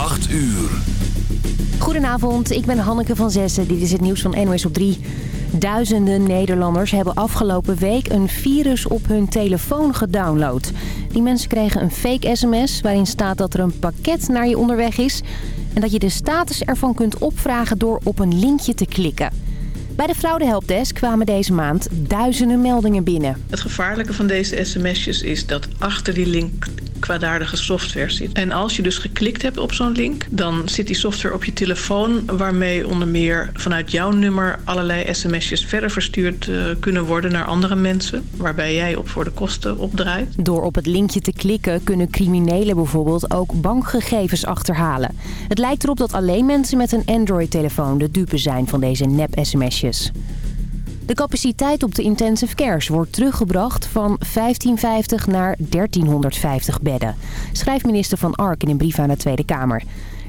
8 uur. Goedenavond, ik ben Hanneke van Zessen. Dit is het nieuws van NOS op 3. Duizenden Nederlanders hebben afgelopen week een virus op hun telefoon gedownload. Die mensen kregen een fake sms waarin staat dat er een pakket naar je onderweg is... en dat je de status ervan kunt opvragen door op een linkje te klikken. Bij de fraudehelpdesk kwamen deze maand duizenden meldingen binnen. Het gevaarlijke van deze sms'jes is dat achter die link kwaadaardige software zit. En als je dus geklikt hebt op zo'n link, dan zit die software op je telefoon... waarmee onder meer vanuit jouw nummer allerlei sms'jes verder verstuurd uh, kunnen worden naar andere mensen... waarbij jij op voor de kosten opdraait. Door op het linkje te klikken kunnen criminelen bijvoorbeeld ook bankgegevens achterhalen. Het lijkt erop dat alleen mensen met een Android-telefoon de dupe zijn van deze nep-sms'jes. De capaciteit op de intensive cares wordt teruggebracht van 1550 naar 1350 bedden, schrijft minister Van Ark in een brief aan de Tweede Kamer.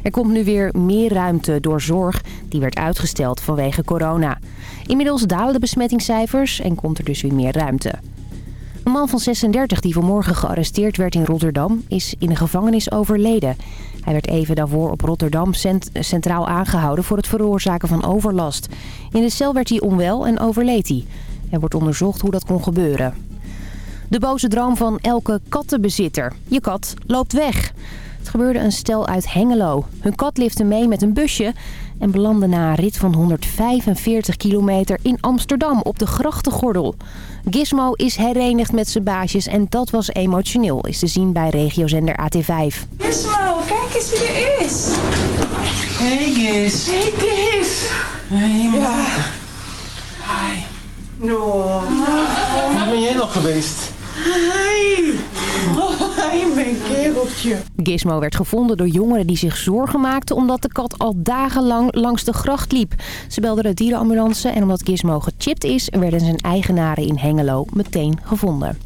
Er komt nu weer meer ruimte door zorg, die werd uitgesteld vanwege corona. Inmiddels dalen de besmettingscijfers en komt er dus weer meer ruimte. Een man van 36 die vanmorgen gearresteerd werd in Rotterdam is in de gevangenis overleden. Hij werd even daarvoor op Rotterdam centraal aangehouden voor het veroorzaken van overlast. In de cel werd hij onwel en overleed hij. Er wordt onderzocht hoe dat kon gebeuren. De boze droom van elke kattenbezitter. Je kat loopt weg. Het gebeurde een stel uit Hengelo. Hun kat lifte mee met een busje en belandde na een rit van 145 kilometer in Amsterdam op de grachtengordel. Gizmo is herenigd met zijn baasjes en dat was emotioneel, is te zien bij regiozender AT5. Gizmo, kijk eens wie er is. Hey Giz. Hey Giz. Hey Ja. Hi. No. Waar ben jij nog geweest? Hey, mijn kereltje. Gizmo werd gevonden door jongeren die zich zorgen maakten... omdat de kat al dagenlang langs de gracht liep. Ze belden de dierenambulance en omdat Gizmo gechipt is... werden zijn eigenaren in Hengelo meteen gevonden.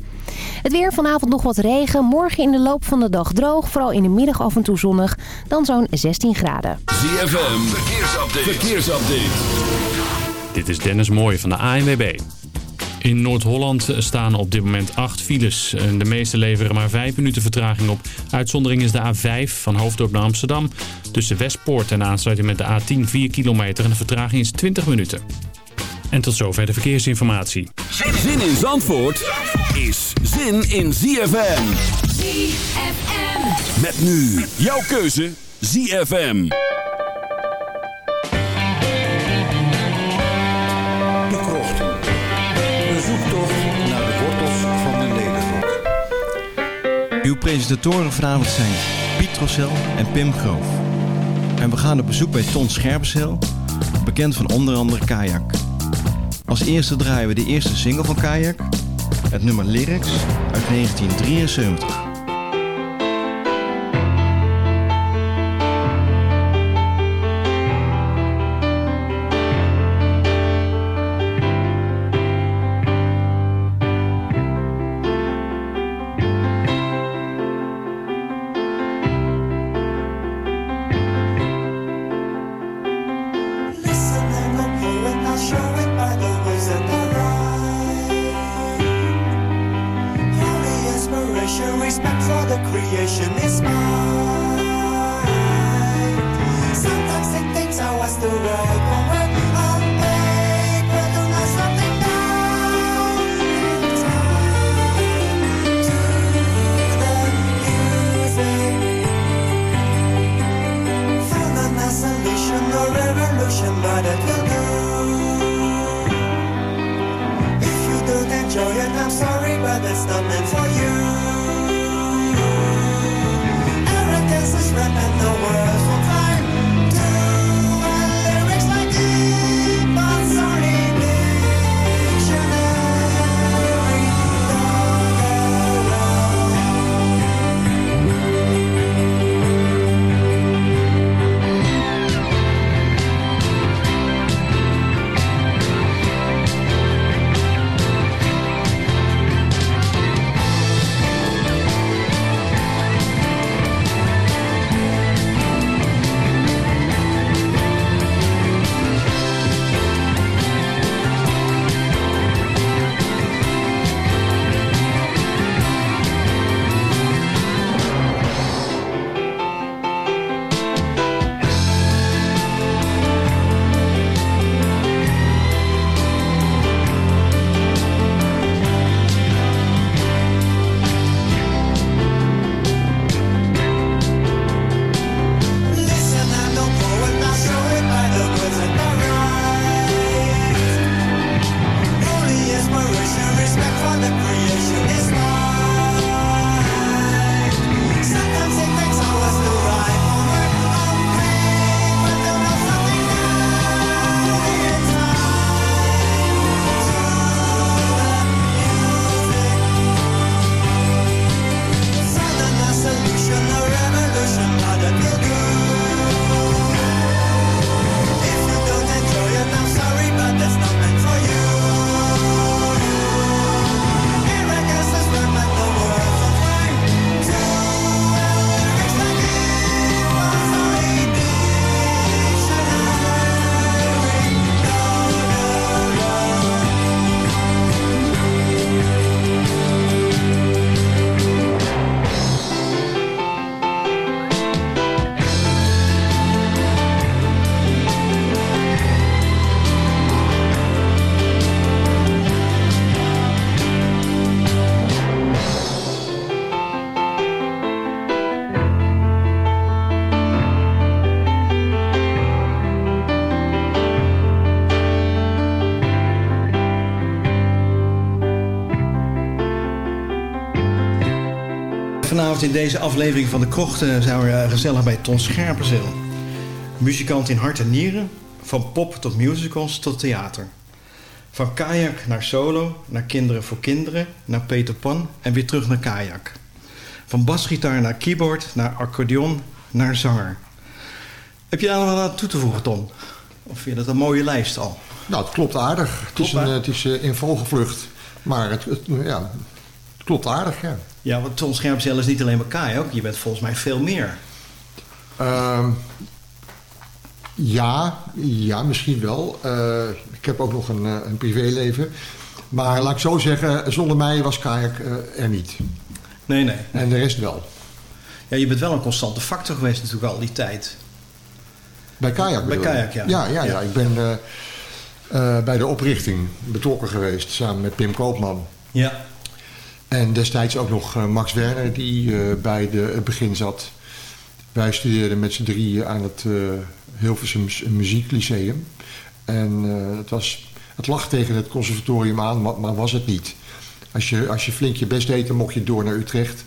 Het weer vanavond nog wat regen. Morgen in de loop van de dag droog. Vooral in de middag af en toe zonnig. Dan zo'n 16 graden. ZFM, verkeersupdate. verkeersupdate. Dit is Dennis Mooij van de ANWB. In Noord-Holland staan op dit moment acht files. De meeste leveren maar vijf minuten vertraging op. Uitzondering is de A5 van Hoofddorp naar Amsterdam. Tussen Westpoort en aansluiting met de A10 4 kilometer. En de vertraging is 20 minuten. En tot zover de verkeersinformatie. Zin in Zandvoort is zin in ZFM. ZFM. Met nu jouw keuze ZFM. Zoektocht naar de wortels van de nederrok. Uw presentatoren vanavond zijn Piet Rossel en Pim Groof. En we gaan op bezoek bij Ton Scherpenzeel, bekend van onder andere Kajak. Als eerste draaien we de eerste single van Kajak, het nummer Lyrics uit 1973. In deze aflevering van De Krocht eh, zijn we eh, gezellig bij Ton Scherpenzeel. Muzikant in hart en nieren, van pop tot musicals tot theater. Van kajak naar solo, naar kinderen voor kinderen, naar Peter Pan en weer terug naar kajak. Van basgitaar naar keyboard, naar accordeon, naar zanger. Heb je daar nog wat aan toe te voegen, Ton? Of vind je dat een mooie lijst al? Nou, het klopt aardig. Het is, een, eh, het is eh, in vogelvlucht. Maar het, het, ja, het klopt aardig, ja. Ja, want Ton Scherpenzeel is niet alleen maar kajak. Je bent volgens mij veel meer. Ehm, ja, ja, misschien wel. Eh, ik heb ook nog een, eh, een privéleven. Maar laat ik zo zeggen, zonder mij was kajak eh, er niet. Nee, nee. En de rest wel. Ja, je bent wel een constante factor geweest natuurlijk al die tijd. Bij kajak Bij kajak, ja. Ja, ja, ja. Ja. Ik ben bij de oprichting betrokken geweest samen met Pim Koopman. Ja. En destijds ook nog eh, Max Werner die eh, bij de, het begin zat. Wij studeerden met z'n drieën aan het eh Hilversum Muzieklyceum. En het, was, het lag tegen het conservatorium aan, maar, maar was het niet. Als je, als je flink je best deed, dan mocht je door naar Utrecht.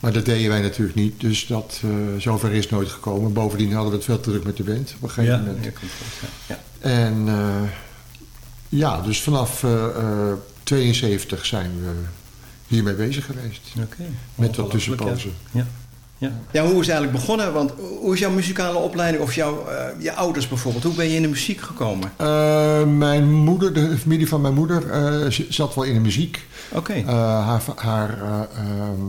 Maar dat deden wij natuurlijk niet, dus dat, zover is nooit gekomen. Bovendien hadden we het veel te druk met de band op een gegeven Ja, moment. ja. En ja, dus vanaf eh, eh, 72 zijn we hiermee bezig geweest. Met dat tussenpozen. Ja. Ja. ja, hoe is het eigenlijk begonnen? Want hoe is jouw muzikale opleiding of jouw eh, je ouders bijvoorbeeld? Hoe ben je in de muziek gekomen? Eh, mijn moeder, de familie van mijn moeder, eh, zat wel in de muziek. Oké. Haar, haar eh, ehm,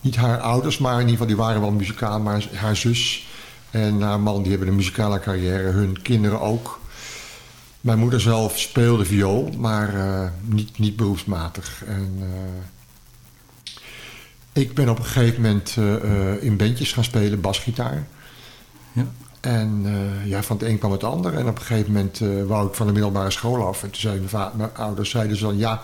niet haar ouders, maar in ieder geval die waren wel muzikaal, maar haar zus en haar man die hebben een muzikale carrière, hun kinderen ook. Mijn moeder zelf speelde viool, maar eh, niet, niet beroepsmatig. En, eh, ik ben op een gegeven moment eh, in bandjes gaan spelen, basgitaar. Ja. En ja, van het een kwam het ander. En op een gegeven moment wou ik van de middelbare school af. En toen zeiden mijn, mijn ouders zeiden ze dan... ja,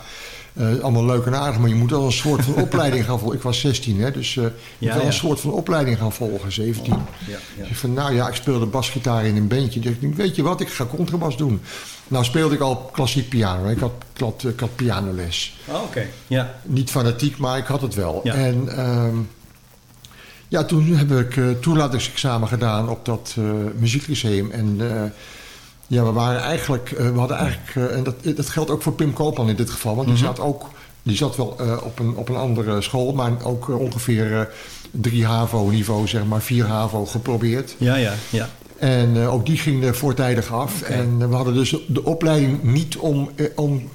eh, allemaal leuk en aardig, maar je moet wel een soort van opleiding gaan volgen. Ik was 16, hè, dus eh, je moet wel ja. een soort van opleiding gaan volgen, 17. Ja, ja. Dus ik van, nou ja, ik speelde basgitaar in een bandje. Dus ik denk, weet je wat, ik ga contrabas doen. Nou speelde ik al klassiek piano. hè. Ik had, ik had, ik had pianoles. Oh, Oké. Ja. Niet fanatiek, maar ik had het wel. Ja. En ehm, ja, toen heb ik uh, toelatingsexamen gedaan op dat muzieklyceum. En ja, we waren eigenlijk, eh, we hadden eigenlijk, eh, en dat, dat geldt ook voor Pim Koopman in dit geval, want Mhm. die zat ook, die zat wel eh, op, een, op een andere school, maar ook ongeveer eh, drie HAVO-niveau, zeg maar, vier HAVO geprobeerd. Ja, ja, ja. En ook die ging er voortijdig af. En we hadden dus de opleiding niet om, om,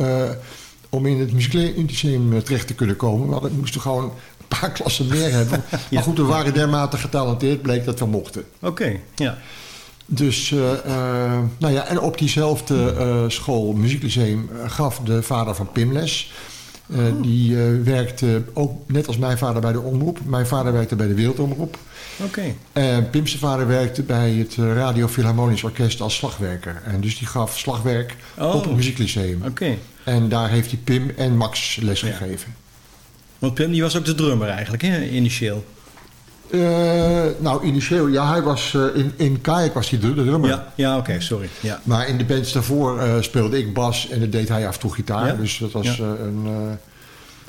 om in het muzieklyceum terecht te kunnen komen. We hadden, moesten gewoon een paar klassen meer hebben. Maar goed, we waren dermate getalenteerd, bleek dat we mochten. Oké. Ja. Dus, eh, eh, nou ja, en op diezelfde eh, school, muzieklyceum, gaf de vader van Pim les. Eh, Die werkte ook net als mijn vader bij de omroep. Mijn vader werkte bij de Wereldomroep. Oké. En Pim's vader werkte bij het Radio Philharmonisch Orkest als slagwerker. En dus die gaf slagwerk Oh. op het muzieklyceum. Oké. En daar heeft hij Pim en Max les Ja. gegeven. Want Pim die was ook de drummer eigenlijk, hè, initieel. Eh, nou, initieel, ja, hij was eh, in, in Kayak was hij de, de drummer. Ja, ja oké, sorry. Ja. Maar in de bands daarvoor eh, speelde ik bas en dan deed hij af en toe gitaar. Ja. Dus dat was Ja. een...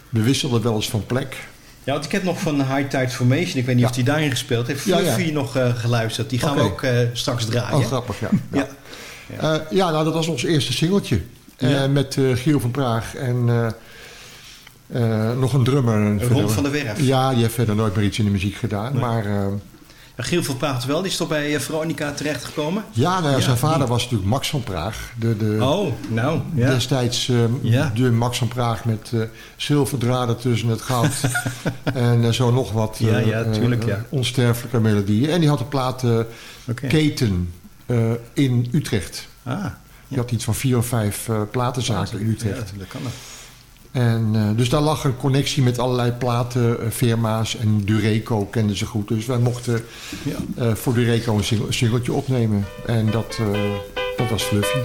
we wisselden wel eens van plek. ja, want ik heb nog van High Tide Formation, ik weet niet of die daarin gespeeld heeft, Ja, ja. Fluffy nog geluisterd. Die gaan we ook straks draaien. Oh, grappig, ja. Ja. Ja. ja, nou, dat was ons eerste singeltje. Met Giel van Praag en nog een drummer. Ron van der Werf. Ja, die heeft verder nooit meer iets in de muziek gedaan. Nee. Maar eh, Giel van Praat wel, die is toch bij eh, Veronica terechtgekomen? ja, nou ja, Ja, zijn vader die- was natuurlijk Max van Praag. De, de, Oh, nou, ja. Destijds eh, Ja. de Max van Praag met eh, zilverdraden tussen het goud. en eh, zo nog wat Ja, eh, ja, eh, tuurlijk, eh, ja. onsterfelijke melodieën. En die had een plaat eh, Oké. Keten eh, in Utrecht. Ah, Die had iets van vier of vijf eh, platenzaken in ja, Utrecht. dat kan dat. En, eh, dus daar lag een connectie met allerlei platenfirma's. En Dureco kenden ze goed. Dus wij mochten Ja. eh, voor Dureco een singeltje opnemen. En dat, eh, dat was Fluffy.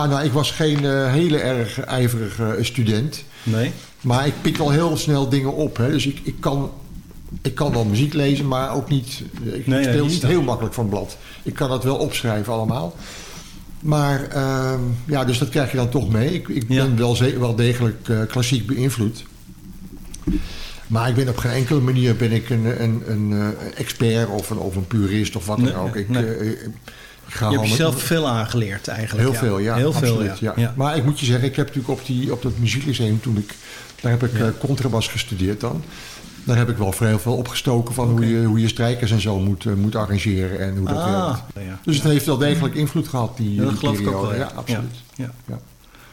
Ja, nou, ik was geen eh, hele erg ijverige student. Nee? Maar ik pik al heel snel dingen op. Hè. Dus ik, ik, kan, ik kan wel muziek lezen, maar ook niet... Ik nee, speel niet heel makkelijk van blad. Ik kan dat wel opschrijven allemaal. Maar ehm, ja, dus dat krijg je dan toch mee. Ik, ik Ja. ben wel, wel degelijk eh, klassiek beïnvloed. Maar ik ben op geen enkele manier ben ik een, een, een eh, expert of een, of een purist of wat Nee, dan ook. Ik, nee. eh, Je hebt jezelf veel aangeleerd eigenlijk. Heel veel, ja. Heel veel, absoluut, ja. ja. Ja. Maar ik moet je zeggen, ik heb natuurlijk op, die, op dat muzieklyceum toen ik... Daar heb ik eh, contrabas gestudeerd dan. Daar heb ik wel heel veel opgestoken van hoe, je, hoe je strijkers en zo moet, eh, moet arrangeren en hoe dat Ah, werkt. Dus het heeft wel degelijk invloed gehad, die, Ja, dat die geloof ik ook wel, ja. Absoluut. Ja. Ja.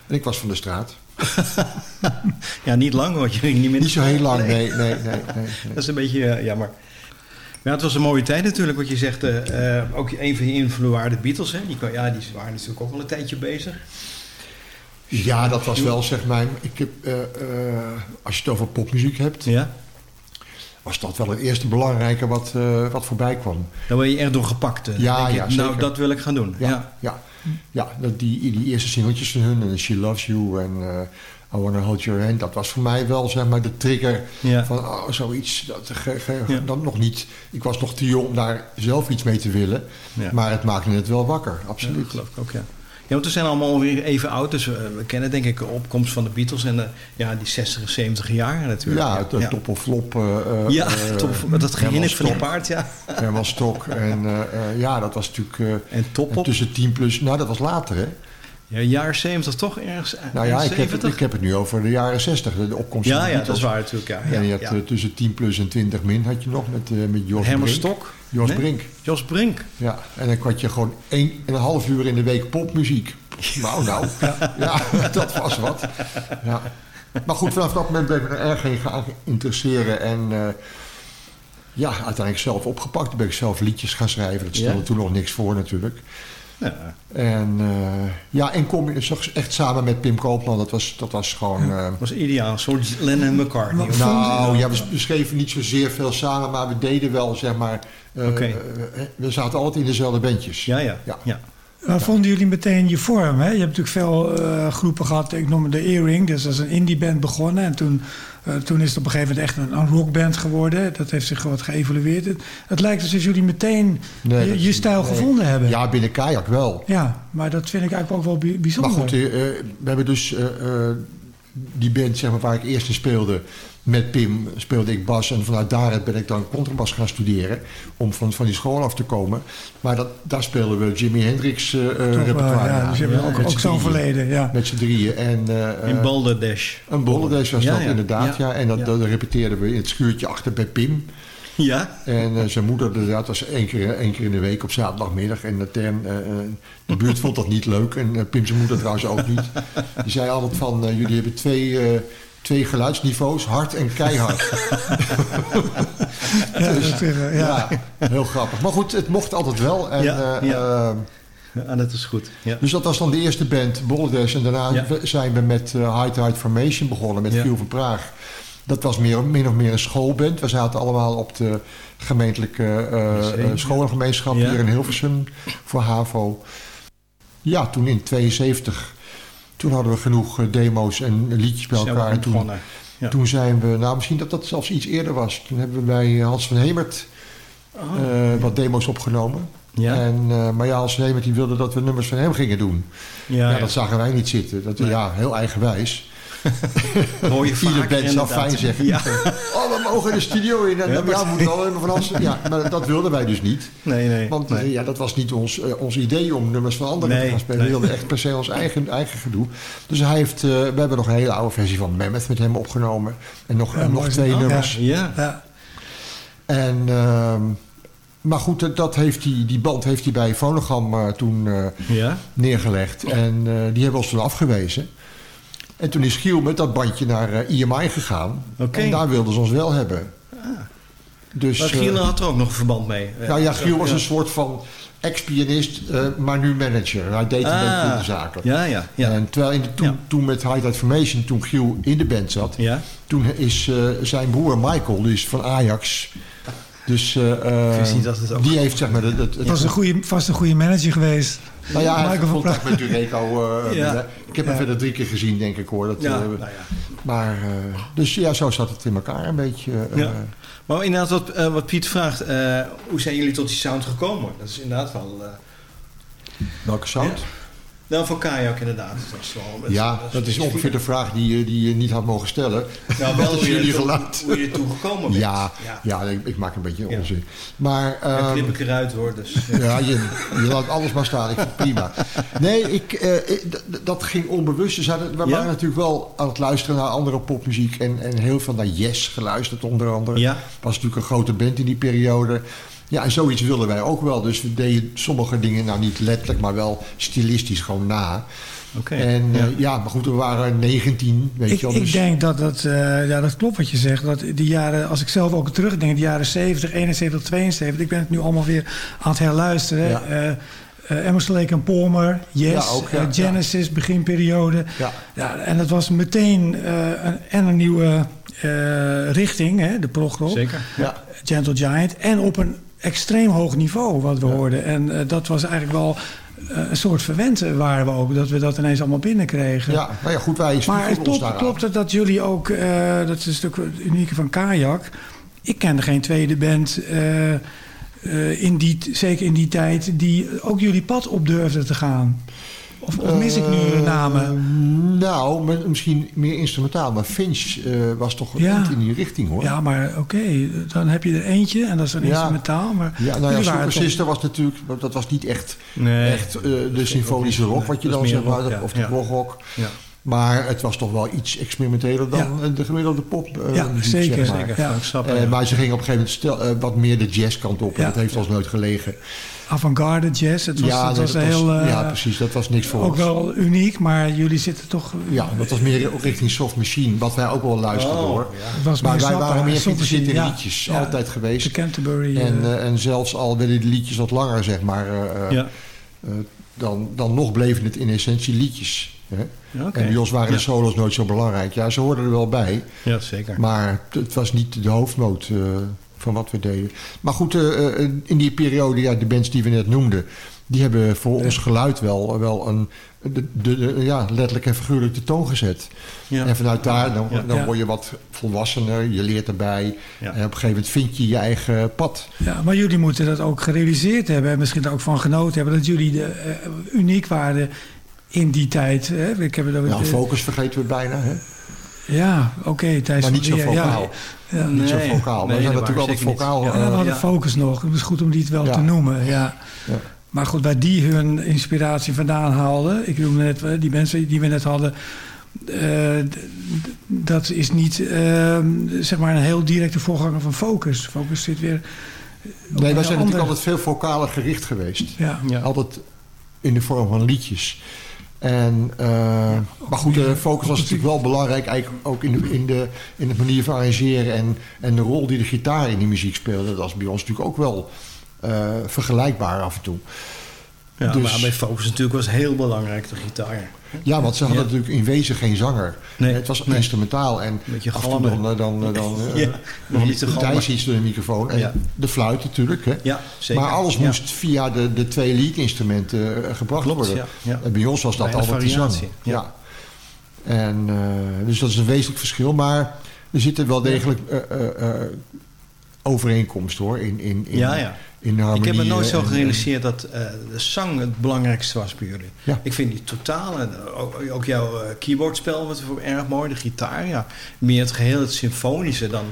En ik was van de straat. Ja, niet lang, want je ging niet meer... Niet zo heel lang, nee, nee, nee. nee, nee. Dat is een beetje jammer. Maar het was een mooie tijd natuurlijk, wat je zegt. eh, eh, ook een van je invloeden waren de Beatles. Hè? Die, ja, die waren natuurlijk ook wel een tijdje bezig. Ja, dat was wel zeg maar... Ik heb, eh, als je het over popmuziek hebt, Ja? was dat wel het eerste belangrijke wat, wat voorbij kwam. Daar ben je echt door gepakt. Ja, ja, Nou, zeker. dat wil ik gaan doen. Ja. Ja, ja. ja. die, die eerste singeltjes van hun, en She Loves You en I Wanna Hold Your Hand, dat was voor mij wel zeg maar de trigger Ja. van oh, zoiets. Dat, ge, ge- Ja. Nog niet. Ik was nog te jong om daar zelf iets mee te willen, Ja. maar het maakte het wel wakker, absoluut. dat geloof ik ook, ja. Ja, want we zijn allemaal weer even oud. Dus we, we kennen denk ik de opkomst van de Beatles. En de, ja, die 60, 70 jaar natuurlijk. Ja, het ja. top of flop. eh, eh, Ja, eh, top, dat gehinnik van Stok. paard, ja. Herman Stok. En eh, eh, ja, dat was natuurlijk... eh, En top en op. tussen 10 plus... Nou, dat was later, hè? Ja, jaar 70 toch ergens? Nou ja, ik heb, het, 70? ik heb het nu over de jaren 60, de opkomst van Ja, de ja, dat is waar natuurlijk. Ja, en je ja. eh, tussen 10 plus en 20 min had je nog met, eh met Jos Herman Brink. Stok? Jos Nee? Brink. Jos Brink. Ja, en dan had je gewoon één en een half uur in de week popmuziek. Nou, nou. Ja, dat was wat. Ja. Maar goed, vanaf dat moment ben ik er erg in gaan interesseren. En eh, ja, uiteindelijk zelf opgepakt. Toen ben ik zelf liedjes gaan schrijven. Dat stelde toen nog niks voor natuurlijk. Ja. En eh, ja, en kom echt samen met Pim Koopman. Dat was, dat was gewoon... eh, Dat was ideaal. Een soort Lennon en McCartney. of- nou, ja, we we schreven niet zozeer veel samen, maar we deden wel, zeg maar... eh, we zaten altijd in dezelfde bandjes. Ja, ja. Ja. ja. Waar vonden jullie meteen je vorm? Hè? Je hebt natuurlijk veel eh, groepen gehad. Ik noem de Earring. Dus dat is een indie band begonnen. En toen, eh, toen is het op een gegeven moment echt een, een rockband geworden. Dat heeft zich wat geëvolueerd. Het, het lijkt alsof jullie meteen Nee, je, stijl nee. gevonden hebben. Ja, binnen Kajak wel. Ja, maar dat vind ik eigenlijk ook wel bij- Maar bijzonder. goed, eh, eh, we hebben dus die band zeg maar, waar ik eerst in speelde... Met Pim speelde ik bas en vanuit daaruit ben ik dan contrabas gaan studeren... om van, van die school af te komen. Maar dat, daar speelden we Jimi Hendrix eh, eh, Toch repertoire ja, dus je ook, Met ook z'n zo'n drieën. verleden. Ja. Met z'n drieën. En, eh, In eh, Boulder Dash. Een bollendes was Ja, dat ja. inderdaad, ja. Ja. En dat, Ja. dat repeteerden we in het schuurtje achter bij Pim. Ja? En zijn moeder, dat was één keer, één keer in de week op zaterdagmiddag. En de, term, eh, eh, de buurt vond dat niet leuk. En Pim zijn moeder trouwens ook niet. Die zei altijd van, jullie hebben twee, eh, twee geluidsniveaus, hard en keihard. Ja, dat, eh, ja. ja, heel grappig. Maar goed, het mocht altijd wel. En, Ja, eh, ja. eh, Ja, dat is goed. Ja. dus dat was dan de eerste band, Boldes. En daarna zijn we met uh, High Tide Formation begonnen, met. Giel van Praag. Dat was meer, min of meer een schoolband. We zaten allemaal op de gemeentelijke scholengemeenschap hier in Hilversum voor HAVO. Ja, toen in 72. Toen hadden we genoeg eh, demo's en liedjes bij elkaar. En toen. Ja. toen zijn we, nou misschien dat dat zelfs iets eerder was. Toen hebben we bij Hans van Hemert Oh. eh, wat demo's opgenomen. Ja. En, eh, maar ja, Hans van Hemert die wilde dat we nummers van hem gingen doen. Ja, Ja, ja. dat zagen wij niet zitten. Dat, Nee. Ja, heel eigenwijs. hoor je Ieder band zou fijn zeggen. Ja. Oh, we mogen de studio in. En Ja, ja, maar- we moeten wel van Hans. Ja, maar dat wilden wij dus niet. Nee, nee. Want nee. eh, ja, dat was niet ons, eh, ons idee om nummers van anderen Nee, te gaan spelen. nee. We wilden echt per se ons eigen, eigen gedoe. Dus hij heeft, eh, we hebben nog een hele oude versie van Mammoth met hem opgenomen. En nog, Ja, en nog twee nummers. Ja. Ja. En, ehm, maar goed, dat- dat heeft die, die band heeft hij bij Phonogram eh, toen eh, Ja. neergelegd. En eh, die hebben ons toen afgewezen. En toen is Giel met dat bandje naar eh, IMI gegaan. Oké. En daar wilden ze ons wel hebben. Dus, Maar eh, Giel had er ook nog een verband mee. nou ja, Giel was een soort van ex-pianist, eh, maar nu manager. Hij deed een Ah, beetje de zaken. Ja, ja, ja. En terwijl in de, toen, Ja. toen met High Tide Formation, toen Giel in de band zat... Ja. toen is eh, zijn broer Michael, dus van Ajax... Dus eh, Ik wist niet dat het ook- die heeft zeg maar... Het, het, Het was een goede, vast een goede manager geweest. nou ja, hij heeft contact met Dureco. eh, Ja. ik heb hem Ja. verder drie keer gezien, denk ik hoor. Dat, Ja, eh, nou ja. Maar, eh, dus ja, zo zat het in elkaar een beetje. eh, Ja. Maar inderdaad, wat, eh, wat Piet vraagt, eh, hoe zijn jullie tot die sound gekomen? Dat is inderdaad wel... eh, welke sound? Nou, van Kajak inderdaad. Dat is wel, Ja, dat is ongeveer de vraag die, je- die je niet had mogen stellen. Nou, wel is hoe je, toe- hoe je er toe gekomen bent. Ja, ja. ja. ik, ik maak een beetje Ja. onzin. Maar En ehm, knip ik eruit hoor, dus... ja, je, je laat alles maar staan. Ik vind het prima. Nee, ik, eh, dat ging onbewust. Dus we Ja? waren natuurlijk wel aan het luisteren naar andere popmuziek. En, en heel veel naar Yes geluisterd onder andere. Ja. Was natuurlijk een grote band in die periode. Ja, en zoiets wilden wij ook wel. Dus we deden sommige dingen, nou niet letterlijk, maar wel stilistisch gewoon na. Oké. En ja. ja. ja, maar goed, we waren 19, weet Ik, je wel. ik dus- denk dat dat, eh, ja, dat klopt wat je zegt. Dat die jaren, als ik zelf ook terugdenk, de jaren 70, 71, 72. Ik ben het nu allemaal weer aan het herluisteren. Ja. Eh, eh, Emerson Lake en Palmer, Yes, Ja, ook, ja, eh, Genesis, beginperiode. Ja. Ja, en het was meteen eh, een, en een nieuwe eh, richting, hè, de progrock. Zeker. ja. Gentle Giant. En op een extreem hoog niveau wat we hoorden. En eh, dat was eigenlijk wel eh, een soort verwente waren we ook. Dat we dat ineens allemaal binnenkregen. ja, nou ja, goed, wij Maar het klopt, klopt het dat jullie ook, eh, dat is een stuk unieke van Kajak. Ik kende geen tweede band, eh, eh, in die, zeker in die tijd, die ook jullie pad op durfde te gaan. Of, of mis ik nu Eh, namen? Nou, met- misschien meer instrumentaal. Maar Finch eh, was toch een Ja. in die richting hoor. Ja, maar oké, dan heb je er eentje en dat is een Ja. instrumentaal. Maar Ja, nou ja, Super Sister was natuurlijk, dat was niet echt, Nee. echt eh, de symfonische rock, wat je dan is zeg meer maar, rock, ja. of de Ja. progrock. Ja. Maar het was toch wel iets experimenteler dan eh, de gemiddelde pop. eh, Ja, muziek, zeker, zeg maar. zeker. Ja. Eh, maar ze gingen op een gegeven moment stel, eh, wat meer de jazzkant op. En dat heeft ons nooit gelegen. Avant-garde jazz, het was, nee, was dat heel... eh, ja, precies. Dat was niks voor ook ons. wel uniek, maar jullie zitten toch... Ja, dat was meer richting soft machine. Wat wij ook wel luisterden Oh, hoor. Maar wij waren meer geïnteresseerd in ja. liedjes. Ja. Altijd geweest. De Canterbury... En, eh, eh, en zelfs al werden de liedjes wat langer, zeg maar, Ja. dan, dan nog bleven het in essentie liedjes. Hè? Ja. En bij ons waren de Ja. solos nooit zo belangrijk. Ja, ze hoorden er wel bij, Ja, zeker. maar het was niet de hoofdnoot eh, van wat we deden. Maar goed, eh, eh, in die periode, ja, de bands die we net noemden, die hebben voor ons geluid wel, wel een, de, de, de- ja, letterlijk en figuurlijk de toon gezet. Ja. En vanuit daar, dan, Ja. dan word je wat volwassener, je leert erbij. Ja. En op een gegeven moment vind je je eigen pad. Ja, maar jullie moeten dat ook gerealiseerd hebben en misschien er ook van genoten hebben dat jullie de, eh, uniek waren in die tijd. Hè? Ik heb over Nou, de- focus vergeten we bijna, hè? ja, oké, Thijs maar niet zo ja. Ja, Niet zo vocaal. nee, we dat natuurlijk altijd vocaal. niet. Ja, we eh, hadden ja. focus nog. Het is goed om die het wel te noemen. Ja. Ja. Maar goed, waar die hun inspiratie vandaan haalden, ik noemde net eh, die mensen die we net hadden, eh, dat is niet eh, zeg maar een heel directe voorganger van focus. Focus zit weer. Nee, wij zijn natuurlijk altijd veel vocaler gericht geweest. Ja. Altijd in de vorm van liedjes. En, eh, maar goed, de focus was natuurlijk wel belangrijk, eigenlijk ook in de, in de, in de manier van arrangeren en, en de rol die de gitaar in die muziek speelde. Dat is bij ons natuurlijk ook wel eh, vergelijkbaar af en toe. Ja, Dus- maar bij Focus natuurlijk was heel belangrijk de gitaar. Ja, want ze hadden Ja. natuurlijk in wezen geen zanger. Nee, het was nee. instrumentaal en Beetje af en dan, eh, dan, eh, dan, eh, Ja, nog een galmen. Thijs iets door de microfoon. En Ja. de fluit natuurlijk. Hè. Ja, zeker. Maar alles moest via de, de twee leadinstrumenten eh, gebracht Klopt, worden. En bij ons was dat altijd de zang. Ja. En, eh, dus dat is een wezenlijk verschil. Maar er zitten wel degelijk eh, eh, eh, overeenkomst hoor. In, in, in, Ja, ja. In de harmonie. Ik heb me nooit zo en- gerealiseerd dat eh, de zang het belangrijkste was bij jullie. Ja. Ik vind die totale, eh, ook, ook jouw eh, keyboardspel wat erg mooi, de gitaar, ja. Meer het geheel, het symfonische dan...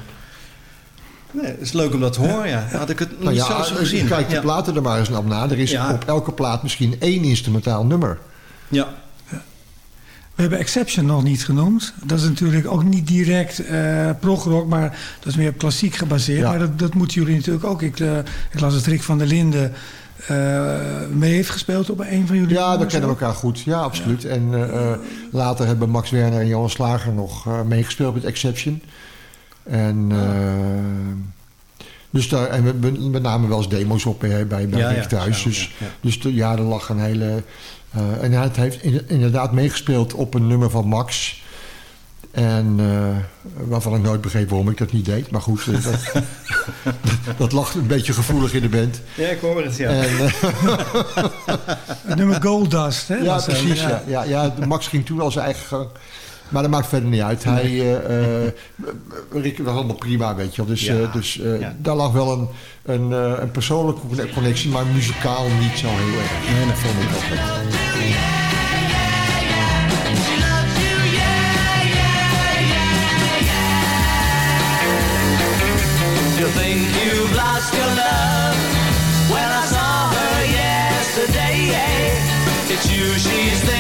Nee, het is leuk om dat te horen, ja. Had ik het Nou niet ja, zo gezien. kijk de platen er maar eens naar. Er is op elke plaat misschien één instrumentaal nummer. Ja, We hebben Exception nog niet genoemd. Dat is natuurlijk ook niet direct eh progrock, maar dat is meer op klassiek gebaseerd. Ja. Maar dat, dat moeten jullie natuurlijk ook. Ik, eh, ik las dat Rick van der Linden eh, mee heeft gespeeld op een van jullie Ja, we nummers kennen ook. elkaar goed. Ja, absoluut. En later hebben Max Werner en Johan Slager nog meegespeeld met Exception. En, eh, dus daar, en we, we, we namen wel eens demo's op bij, bij, bij Ja, ja, thuis. dus ja, ja. dus ja, er lag een hele... eh, en hij heeft in- inderdaad meegespeeld op een nummer van Max. En eh, waarvan ik nooit begreep waarom ik dat niet deed. Maar goed, eh, dat, dat lag een beetje gevoelig in de band. Ja, ik hoor het, ja. En, Het nummer Goldust, hè? ja, precies. Ja. Ja, ja, Max ging toen al zijn eigen gang. Maar dat maakt verder niet uit. Hij, eh, eh, Rick was allemaal prima, weet je wel. Dus, Ja, eh, dus eh, ja. daar lag wel een, een, eh, een persoonlijke connectie, maar muzikaal niet zo heel erg. Nee, dat vond ik ook niet. You think you've lost your love? Well, I saw her yesterday. It's you she's thinking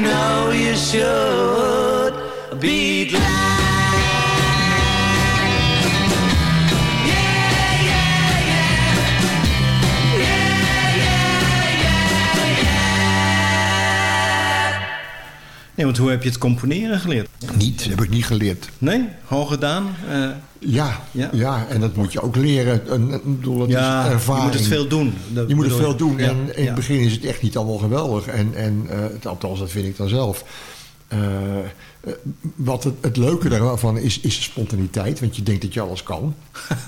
know you should Nee, want hoe heb je het componeren geleerd? Niet, heb ik niet geleerd. Nee? Gewoon gedaan? Eh, Ja, Ja. ja. en dat moet je ook leren. Een, bedoel, het ja, is je ervaring. moet het veel doen. Dat Je moet het veel doen. Ja, En in het begin is het echt niet allemaal geweldig. En, en eh, het- althans, dat vind ik dan zelf. Eh, wat het, het leuke daarvan is, is de spontaniteit. Want je denkt dat je alles kan.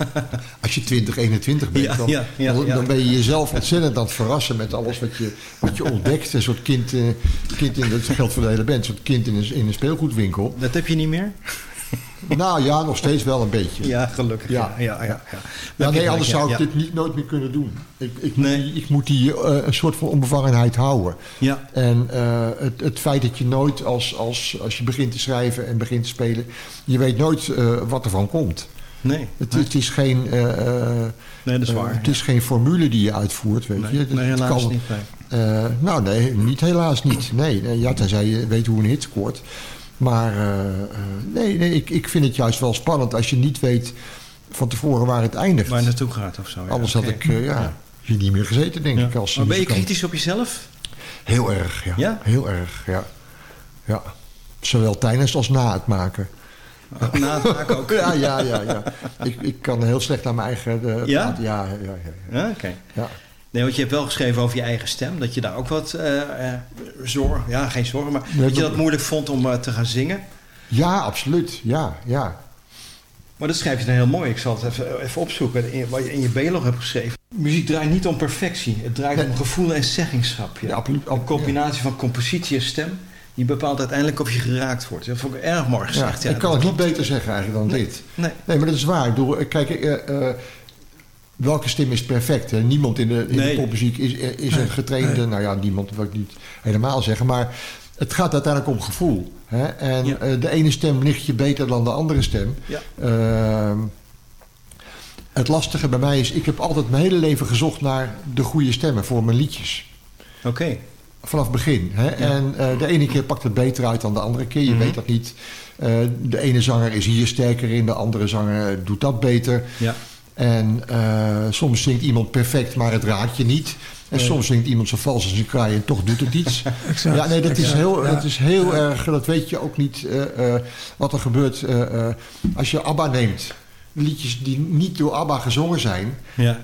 Als je 20, 21 bent, Ja, dan, ja, ja, dan, ja. dan ben je jezelf ontzettend aan het verrassen met alles wat je, wat je ontdekt. Een soort kind, eh, kind in, dat geldt voor de hele band, een soort kind in een, in een speelgoedwinkel. Dat heb je niet meer? Nou ja, nog steeds wel een beetje. Ja, gelukkig. Ja, Ja. ja, ja. ja, Ja, Heb je nee, anders zou ik dit niet, nooit meer kunnen doen. Ik, ik, moet, Nee. die, ik moet die eh, een soort van onbevangenheid houden. Ja. En eh, het, het feit dat je nooit, als, als, als je begint te schrijven en begint te spelen... je weet nooit eh, wat er van komt. Nee. Het, nee. het is geen... Nee, dat is waar, het is geen formule die je uitvoert, weet Nee, je. Het- nee, helaas kan- niet. Nee. nou, nee, niet helaas niet. Nee, nee, ja, tenzij je weet hoe een hit scoort. Maar eh, eh, nee, nee ik, ik vind het juist wel spannend als je niet weet van tevoren waar het eindigt. Waar het naartoe gaat of zo. Ja, Anders had ik eh, ja, hier niet meer gezeten, denk Ja. ik. Als Maar ben je kritisch op jezelf? Heel erg, ja. Ja? Heel erg, ja. ja. Zowel tijdens als na het maken. Na het maken ook. Ja, ja, ja. ja. Ik, ik kan heel slecht aan mijn eigen... eh, Ja? Ja, ja, ja. ja. Ja, oké. Ja. Nee, want je hebt wel geschreven over je eigen stem. Dat je daar ook wat eh, eh, zorg... Ja, geen zorgen, maar Nee, dat je dat- moeilijk vond om eh, te gaan zingen. Ja, absoluut. Ja, ja. Maar dat schrijf je dan heel mooi. Ik zal het even, even opzoeken. In, wat je in je B-log hebt geschreven. Muziek draait niet om perfectie. Het draait Nee. om gevoel en zeggingschap. Ja. Ja, absoluut. Een combinatie van compositie en stem... die bepaalt uiteindelijk of je geraakt wordt. Dat vond ik erg mooi Ja, gezegd. ik kan het niet beter zeggen eigenlijk dan Nee. dit. Nee. Nee, maar dat is waar. Ik bedoel, kijk, welke stem is perfect? Hè? Niemand in de, in Nee. de popmuziek is, eh, is een getrainde... Nou ja, niemand wil ik niet helemaal zeggen. Maar het gaat uiteindelijk om gevoel. Hè? En Ja. eh, de ene stem ligt je beter dan de andere stem. Ja. Ehm, het lastige bij mij is... Ik heb altijd mijn hele leven gezocht naar de goede stemmen voor mijn liedjes. Oké. vanaf het begin. Hè? En eh, de ene keer pakt het beter uit dan de andere keer. Je Mhm. weet dat niet. Eh, de ene zanger is hier sterker in, de andere zanger doet dat beter. Ja. En eh, soms zingt iemand perfect, maar het raakt je niet. En Nee. soms zingt iemand zo vals als een kraai en toch doet het iets. Exact. Ja, nee, dat is heel, Ja. dat is heel erg. Dat weet je ook niet eh, eh, wat er gebeurt als je ABBA neemt. Liedjes die niet door ABBA gezongen zijn, Ja.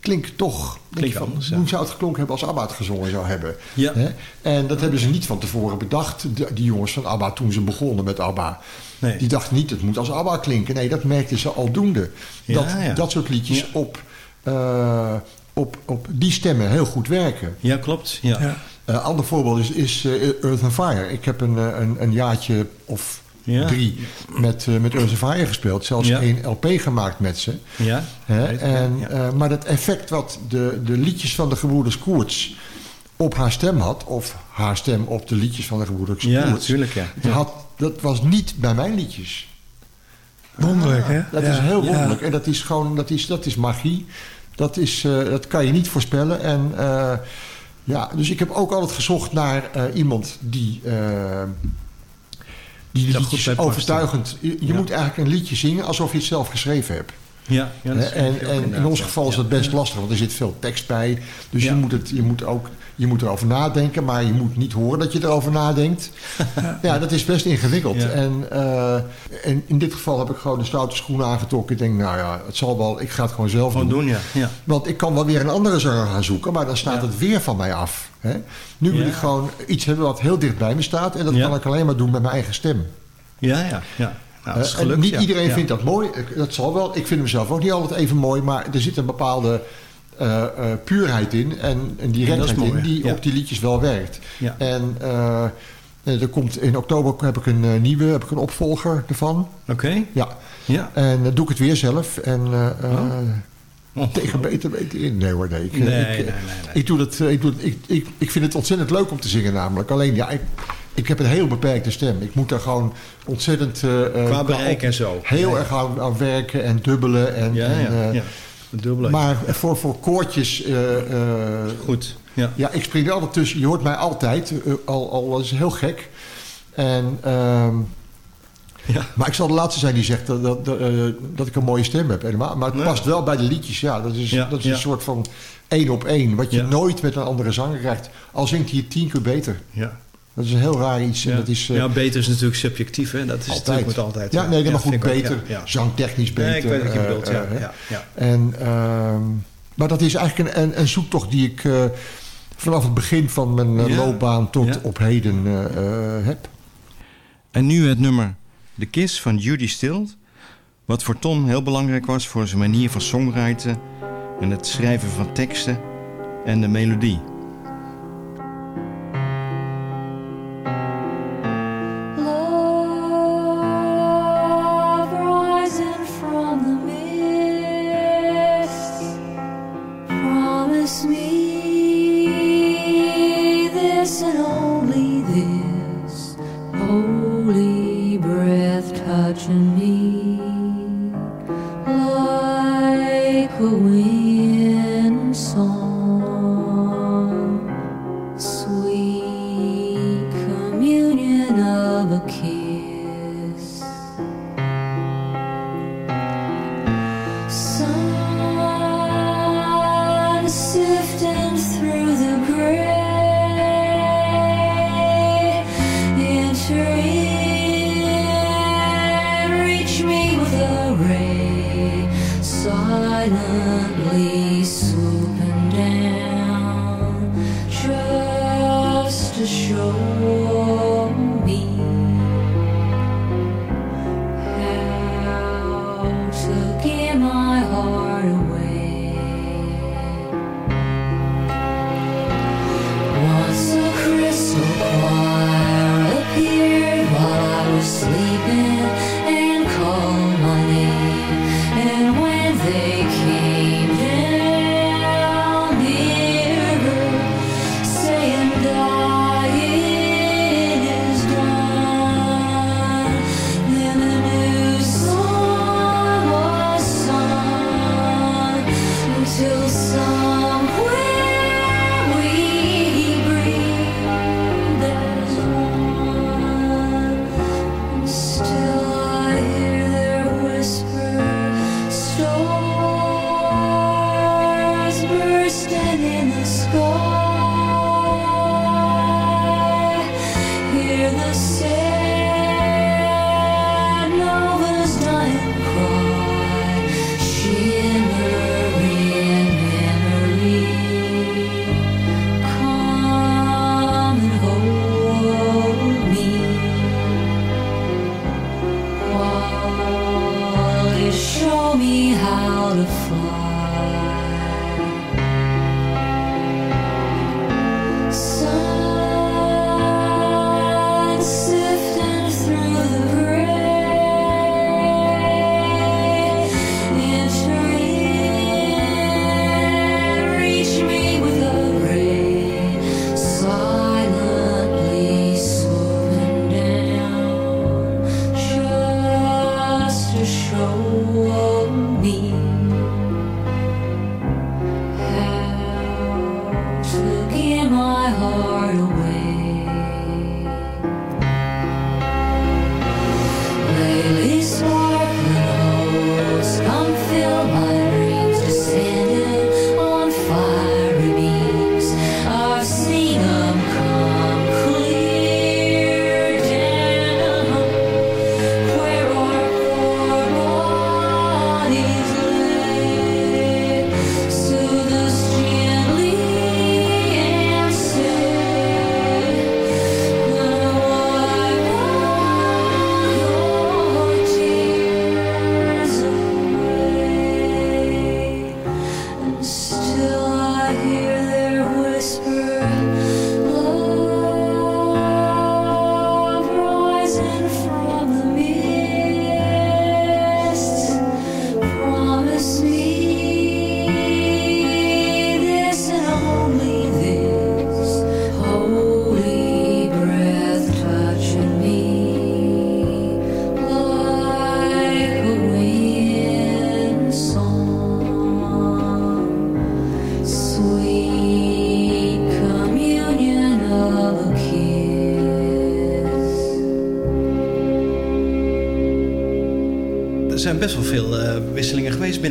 klinken toch. Klinkt van, anders. Hoe zou het geklonken hebben als ABBA het gezongen zou hebben? Ja. Hè? En dat hebben ze niet van tevoren bedacht, de- die jongens van ABBA, toen ze begonnen met ABBA. Nee. Die dachten niet, het moet als ABBA klinken. Nee, dat merkten ze aldoende. Ja, dat, ja. dat soort liedjes Ja. op, eh, op, op die stemmen heel goed werken. Ja, klopt. Ja. Ja. Een ander voorbeeld is, is eh, Earth and Fire. Ik heb een, een, een jaartje of Ja. drie met, met Earth and Fire gespeeld. Zelfs Ja. één LP gemaakt met ze. Ja. En, ja. eh, maar dat effect wat de, de liedjes van de gebroeders Koerts op haar stem had... of haar stem op de liedjes van de gebroeders Ja, natuurlijk, ja. dat Had, dat was niet bij mijn liedjes. Wonderlijk, hè? Dat Ja. is heel Ja. wonderlijk. En dat is gewoon, dat is, dat is magie. Dat, is, eh, dat kan je niet voorspellen. En eh, ja, dus ik heb ook altijd gezocht naar eh, iemand die, die Dat liedjes overtuigend... Je, je Ja. moet eigenlijk een liedje zingen alsof je het zelf geschreven hebt. Ja, en en in ons geval is dat best lastig, want er zit veel tekst bij. Dus Ja. je, moet het, je, moet ook, je moet erover nadenken, maar je moet niet horen dat je erover nadenkt. ja, dat is best ingewikkeld. Ja. En, eh, en in dit geval heb ik gewoon de stoute schoenen aangetrokken. Ik denk, nou ja, het zal wel, ik ga het gewoon zelf Gewoon doen. doen, ja. ja. Want ik kan wel weer een andere zanger gaan zoeken, maar dan staat Ja. het weer van mij af. Hè? Nu wil ik gewoon iets hebben wat heel dicht bij me staat. En dat Ja. kan ik alleen maar doen met mijn eigen stem. Ja, ja, ja. Nou, dat is Eh, en gelukt, niet ja. iedereen Ja. vindt dat mooi. Ik- Dat zal wel. Ik vind hem zelf ook niet altijd even mooi. Maar er zit een bepaalde eh, eh, puurheid in. En een directheid mooi, in die ja. op die liedjes wel werkt. En eh, eh, er komt in oktober heb ik een eh, nieuwe, heb ik een opvolger ervan. Oké. Ja. Ja. En dan doe ik het weer zelf. En eh, eh, Oh. tegen beter weten in. Nee hoor, nee. Ik, Nee, ik, nee, eh, nee, nee. ik doe dat. eh, Ik, doe, ik, ik, ik vind het ontzettend leuk om te zingen namelijk. Alleen ja, ik, ik heb een heel beperkte stem. Ik moet daar gewoon ontzettend... eh, eh, Qua bereik en zo. Heel Ja, erg aan, aan werken en dubbelen. En, Ja, en, ja. eh, ja. Het dubbele. Maar voor, voor koortjes... Goed. Ja. ja, ik spring er altijd tussen. Je hoort mij altijd. al, al is heel gek. En... ehm, Ja. Maar ik zal de laatste zijn die zegt dat, dat, dat, dat ik een mooie stem heb. Helemaal. Maar het past wel bij de liedjes. Ja, dat is, Ja, dat is een soort van één op één. Wat je nooit met een andere zanger krijgt. Al zingt hij tien keer beter. Ja. Dat is een heel raar iets. En Ja. dat is, eh, ja, beter is natuurlijk subjectief, hè? Dat is natuurlijk met altijd. Ja, nee, maar goed, ook, beter. ja, ja. Zangtechnisch beter. Nee, ik weet wat je eh, bedoelt, ja, eh, hè. ja, ja. En, ehm, maar dat is eigenlijk een, een, een zoektocht die ik eh, vanaf het begin van mijn Ja. loopbaan tot Ja. op heden heb. En nu het nummer The Kiss van Judy Stilt. Wat voor Tom heel belangrijk was voor zijn manier van songwriten en het schrijven van teksten en de melodie. In the sky.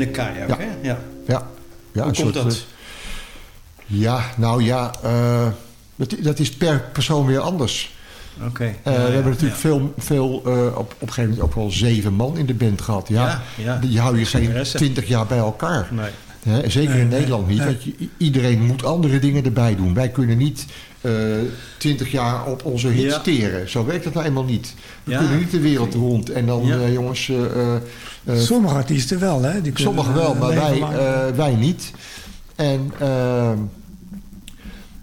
Binnen Kajak, Ja. hè? Ja. Ja. ja Hoe een komt soort, dat? eh, ja, nou ja, eh, dat, dat is per persoon weer anders. Oké. Eh, Ja, we hebben natuurlijk veel, veel op, op een gegeven moment ook wel zeven man in de band gehad. Ja, Ja. Die hou je geen twintig jaar bij elkaar. Nee. Hè, zeker in nee, Nederland niet. nee. Want je, iedereen moet andere dingen erbij doen. Wij kunnen niet eh, twintig jaar op onze hits Ja. teren. Zo werkt dat nou eenmaal niet. We Ja. kunnen niet de wereld rond. En dan, Ja. eh, jongens... eh, eh, eh, Sommige artiesten wel, hè? Die kunnen, Sommigen wel, maar wij, eh, wij niet. En ehm,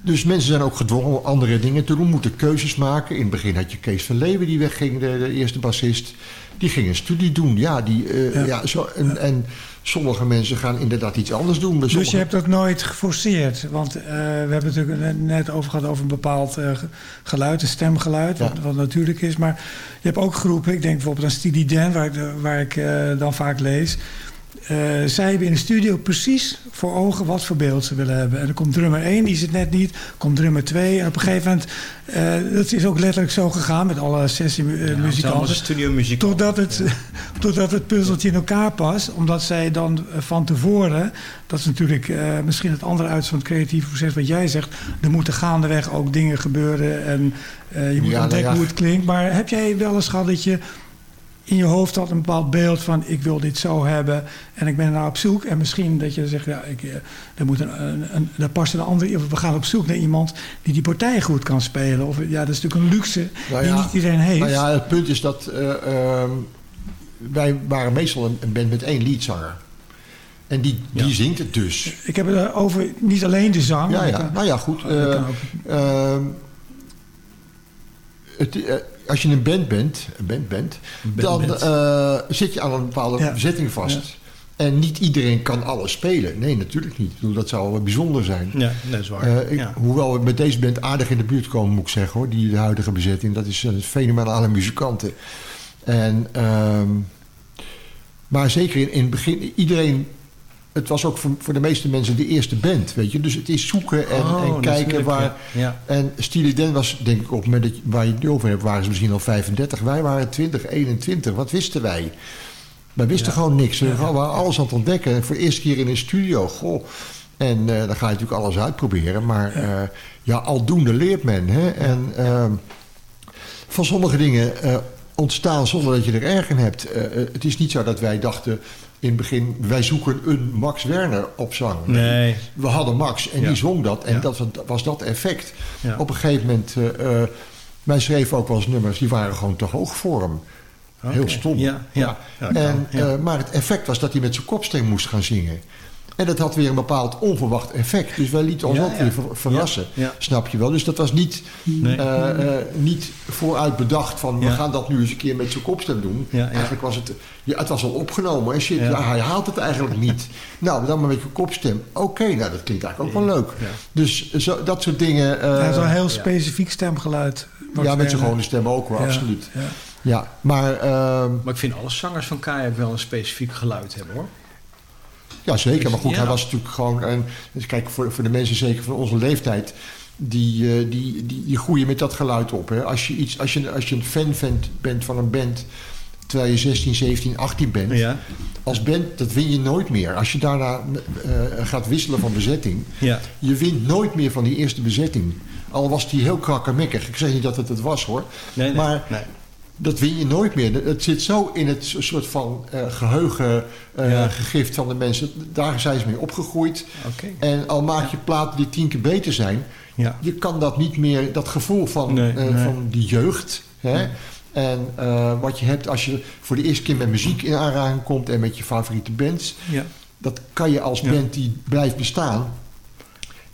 dus mensen zijn ook gedwongen om andere dingen te doen, moeten keuzes maken. In het begin had je Kees van Leeuwen die wegging, de, de eerste bassist. Die ging een studie doen. Ja, die, eh, Ja. ja. zo, en, en sommige mensen gaan inderdaad iets anders doen. Dus je hebt dat nooit geforceerd? Want eh, we hebben het natuurlijk net- over gehad over een bepaald eh, ge- geluid, een stemgeluid, wat, Ja. wat natuurlijk is. Maar je hebt ook groepen, ik denk bijvoorbeeld aan Steely Dan, waar waar ik eh, dan vaak lees. Eh, zij hebben in de studio precies voor ogen wat voor beeld ze willen hebben. En dan komt drummer 1, die zit net niet. Komt drummer 2. En op een gegeven moment, eh, dat is ook letterlijk zo gegaan met alle Ja, het sessiemuzikanten. studiomuziek. Totdat het, totdat het puzzeltje in elkaar past. Omdat zij dan eh, van tevoren... Dat is natuurlijk eh, misschien het andere uit van het creatieve proces wat jij zegt. Er moeten gaandeweg ook dingen gebeuren. En eh, je moet Ja, nou ontdekken ja. hoe het klinkt. Maar heb jij wel eens gehad dat je in je hoofd had een bepaald beeld van... ik wil dit zo hebben en ik ben naar op zoek. En misschien dat je zegt, ja, ik, eh, er moet een, een, een, daar past een andere... of we gaan op zoek naar iemand die die partij goed kan spelen. Of, ja, dat is natuurlijk een luxe Nou die niet iedereen heeft. Nou ja, het punt is dat eh, ehm, wij waren meestal een, een band met één leadzanger. En die, die zingt het dus. Ik heb het over niet alleen de zang. Ja, ja. kan- Nou ja, goed. Eh, ehm, het, eh, als je een band bent, een band bent band dan eh, zit je aan een bepaalde Ja. bezetting vast. En niet iedereen kan alles spelen. Nee, natuurlijk niet. Dat zou wel bijzonder zijn. Ja, dat is waar. Eh, ik- ja. Hoewel we met deze band aardig in de buurt komen, moet ik zeggen hoor. Die de huidige bezetting. Dat is een fenomenale muzikanten. En, ehm, maar zeker in, in het begin, iedereen. Het was ook voor, voor de meeste mensen de eerste band, weet je. Dus het is zoeken en, Oh, en kijken waar. ja. En Steely Dan was, denk ik, op het moment dat waar je het over hebt, waren ze misschien al 35. Wij waren 20, 21. Wat wisten wij? Wij wisten gewoon niks. We waren alles aan het ontdekken. En voor de eerste keer in een studio. Goh, En eh, dan ga je natuurlijk alles uitproberen. Maar eh, ja, aldoende leert men. Hè? En ehm, van sommige dingen eh, ontstaan zonder dat je er erg in hebt. Eh, eh, het is niet zo dat wij dachten in het begin... wij zoeken een Max Werner op zang. Nee. We hadden Max en Ja. die zong dat. En Ja. dat was, dat effect. Ja. Op een gegeven moment... eh, eh, wij schreven ook wel eens nummers... die waren gewoon te hoog voor hem. Heel stom. Ja, ja. En, eh, maar het effect was dat hij met zijn kopstem moest gaan zingen. En dat had weer een bepaald onverwacht effect. Dus wij lieten ons Ja, ook ja. weer ver- verrassen. Ja, ja. Snap je wel? Dus dat was niet, Nee. eh, eh, niet vooruit bedacht van... we gaan dat nu eens een keer met zijn kopstem doen. Ja, ja. Eigenlijk was het... Ja, het was al opgenomen. En shit, Ja. ja, hij haalt het eigenlijk niet. nou, dan maar met je kopstem. Oké, nou dat klinkt eigenlijk ook wel leuk. Ja. Dus zo, dat soort dingen... eh, Hij heeft wel een heel specifiek stemgeluid. Ja, met zijn Werner. gewone stem ook wel, Ja, absoluut. ja. Ja, maar... ehm, Maar ik vind alle zangers van Kajak wel een specifiek geluid hebben hoor. Ja, zeker. Maar goed, Ja. hij was natuurlijk gewoon... En, dus kijk, voor, voor de mensen zeker van onze leeftijd... Die, eh, die, die, die groeien met dat geluid op. Hè. Als, je iets, als, je, als je een fan vent bent van een band... terwijl je 16, 17, 18 bent... Ja. als band, dat win je nooit meer. Als je daarna eh, gaat wisselen van bezetting... Ja. je wint nooit meer van die eerste bezetting. Al was die heel krakkemikkig. Ik zeg niet dat het het was, hoor. Nee, nee, maar nee. Dat win je nooit meer. Het zit zo in het soort van eh, geheugen eh, Ja. gegift van de mensen. Daar zijn ze mee opgegroeid. En al maak je platen die tien keer beter zijn... Ja. je kan dat niet meer, dat gevoel van, Nee, eh, nee. van die jeugd... Hè? Nee. En wat je hebt als je voor de eerste keer met muziek in aanraking komt... en met je favoriete bands... Ja. dat kan je als band die blijft bestaan...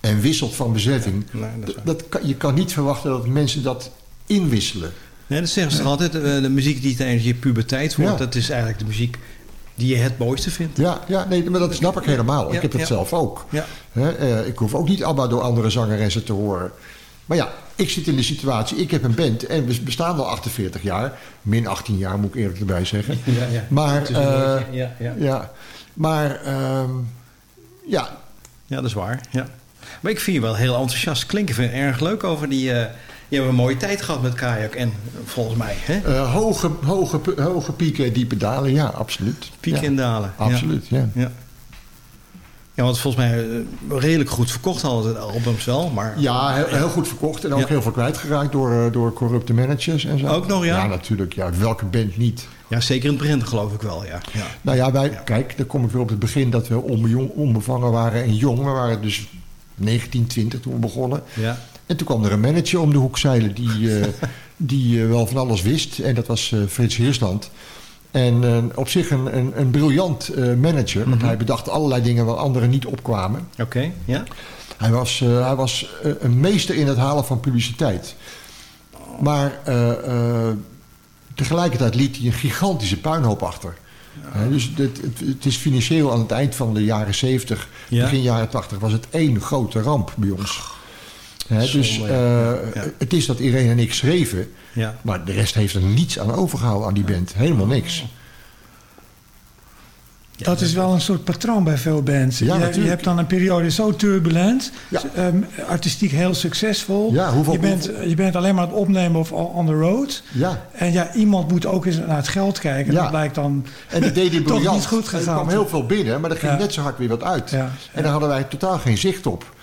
en wisselt van bezetting... Nee, dat dat kan, je kan niet verwachten dat mensen dat inwisselen. Nee, dat zeggen ze toch altijd. eh, De muziek die tijdens je puberteit wordt, dat is eigenlijk de muziek die je het mooiste vindt. Ja, ja nee, maar dat snap ik helemaal. Ik heb het zelf ook. Eh, ik hoef ook niet ABBA door andere zangeressen te horen. Maar ja, ik zit in de situatie, ik heb een band en we bestaan al 48 jaar. Min 18 jaar, moet ik eerlijk erbij zeggen. Ja, ja. Maar, eh, ja, ja. ja, maar ehm, ja, Ja, dat is waar. Ja. Maar ik vind je wel heel enthousiast klinken. Vind erg leuk over die... je hebt een mooie tijd gehad met kajak en volgens mij. Hè? eh, hoge, hoge, hoge pieken en diepe dalen, ja, absoluut. Pieken ja, en dalen. Absoluut, ja. Ja. Ja, want volgens mij eh, redelijk goed verkocht hadden de albums wel, maar... Ja, heel, heel goed verkocht en ook Ja. heel veel kwijtgeraakt door, eh, door corrupte managers en zo. Ook nog, ja? Ja, natuurlijk. Ja, welke band niet? Ja, zeker in het begin geloof ik wel, ja. ja. Nou ja, wij, kijk, dan kom ik weer op het begin dat we onbevangen waren en jong. We waren dus 19, 20 toen we begonnen. Ja. En toen kwam er een manager om de hoek zeilen die, eh, die eh, wel van alles wist. En dat was eh, Frits Heersland. En op zich een, een, een briljant manager. Want Mhm. hij bedacht allerlei dingen waar anderen niet opkwamen. Oké, ja. Hij was, hij was een meester in het halen van publiciteit. Maar tegelijkertijd liet hij een gigantische puinhoop achter. Dus het, het, het is financieel aan het eind van de jaren 70, Ja. begin jaren 80, was het één grote ramp bij ons. Dus ja. eh, Ja. het is dat Irene en ik schreven, Ja. maar de rest heeft er niets aan overgehouden aan die band. Helemaal niks. Dat is wel een soort patroon bij veel bands. Ja, je, je hebt dan een periode zo turbulent, Ja. ehm, artistiek heel succesvol. Ja, hoeveel- je, bent, je bent alleen maar aan het opnemen of on the road. Ja. En ja, iemand moet ook eens naar het geld kijken. Ja. Dat blijkt dan En die deed die toch niet goed Er gegaan. kwam heel veel binnen, maar er ging Ja. net zo hard weer wat uit. Ja, En daar hadden wij totaal geen zicht op.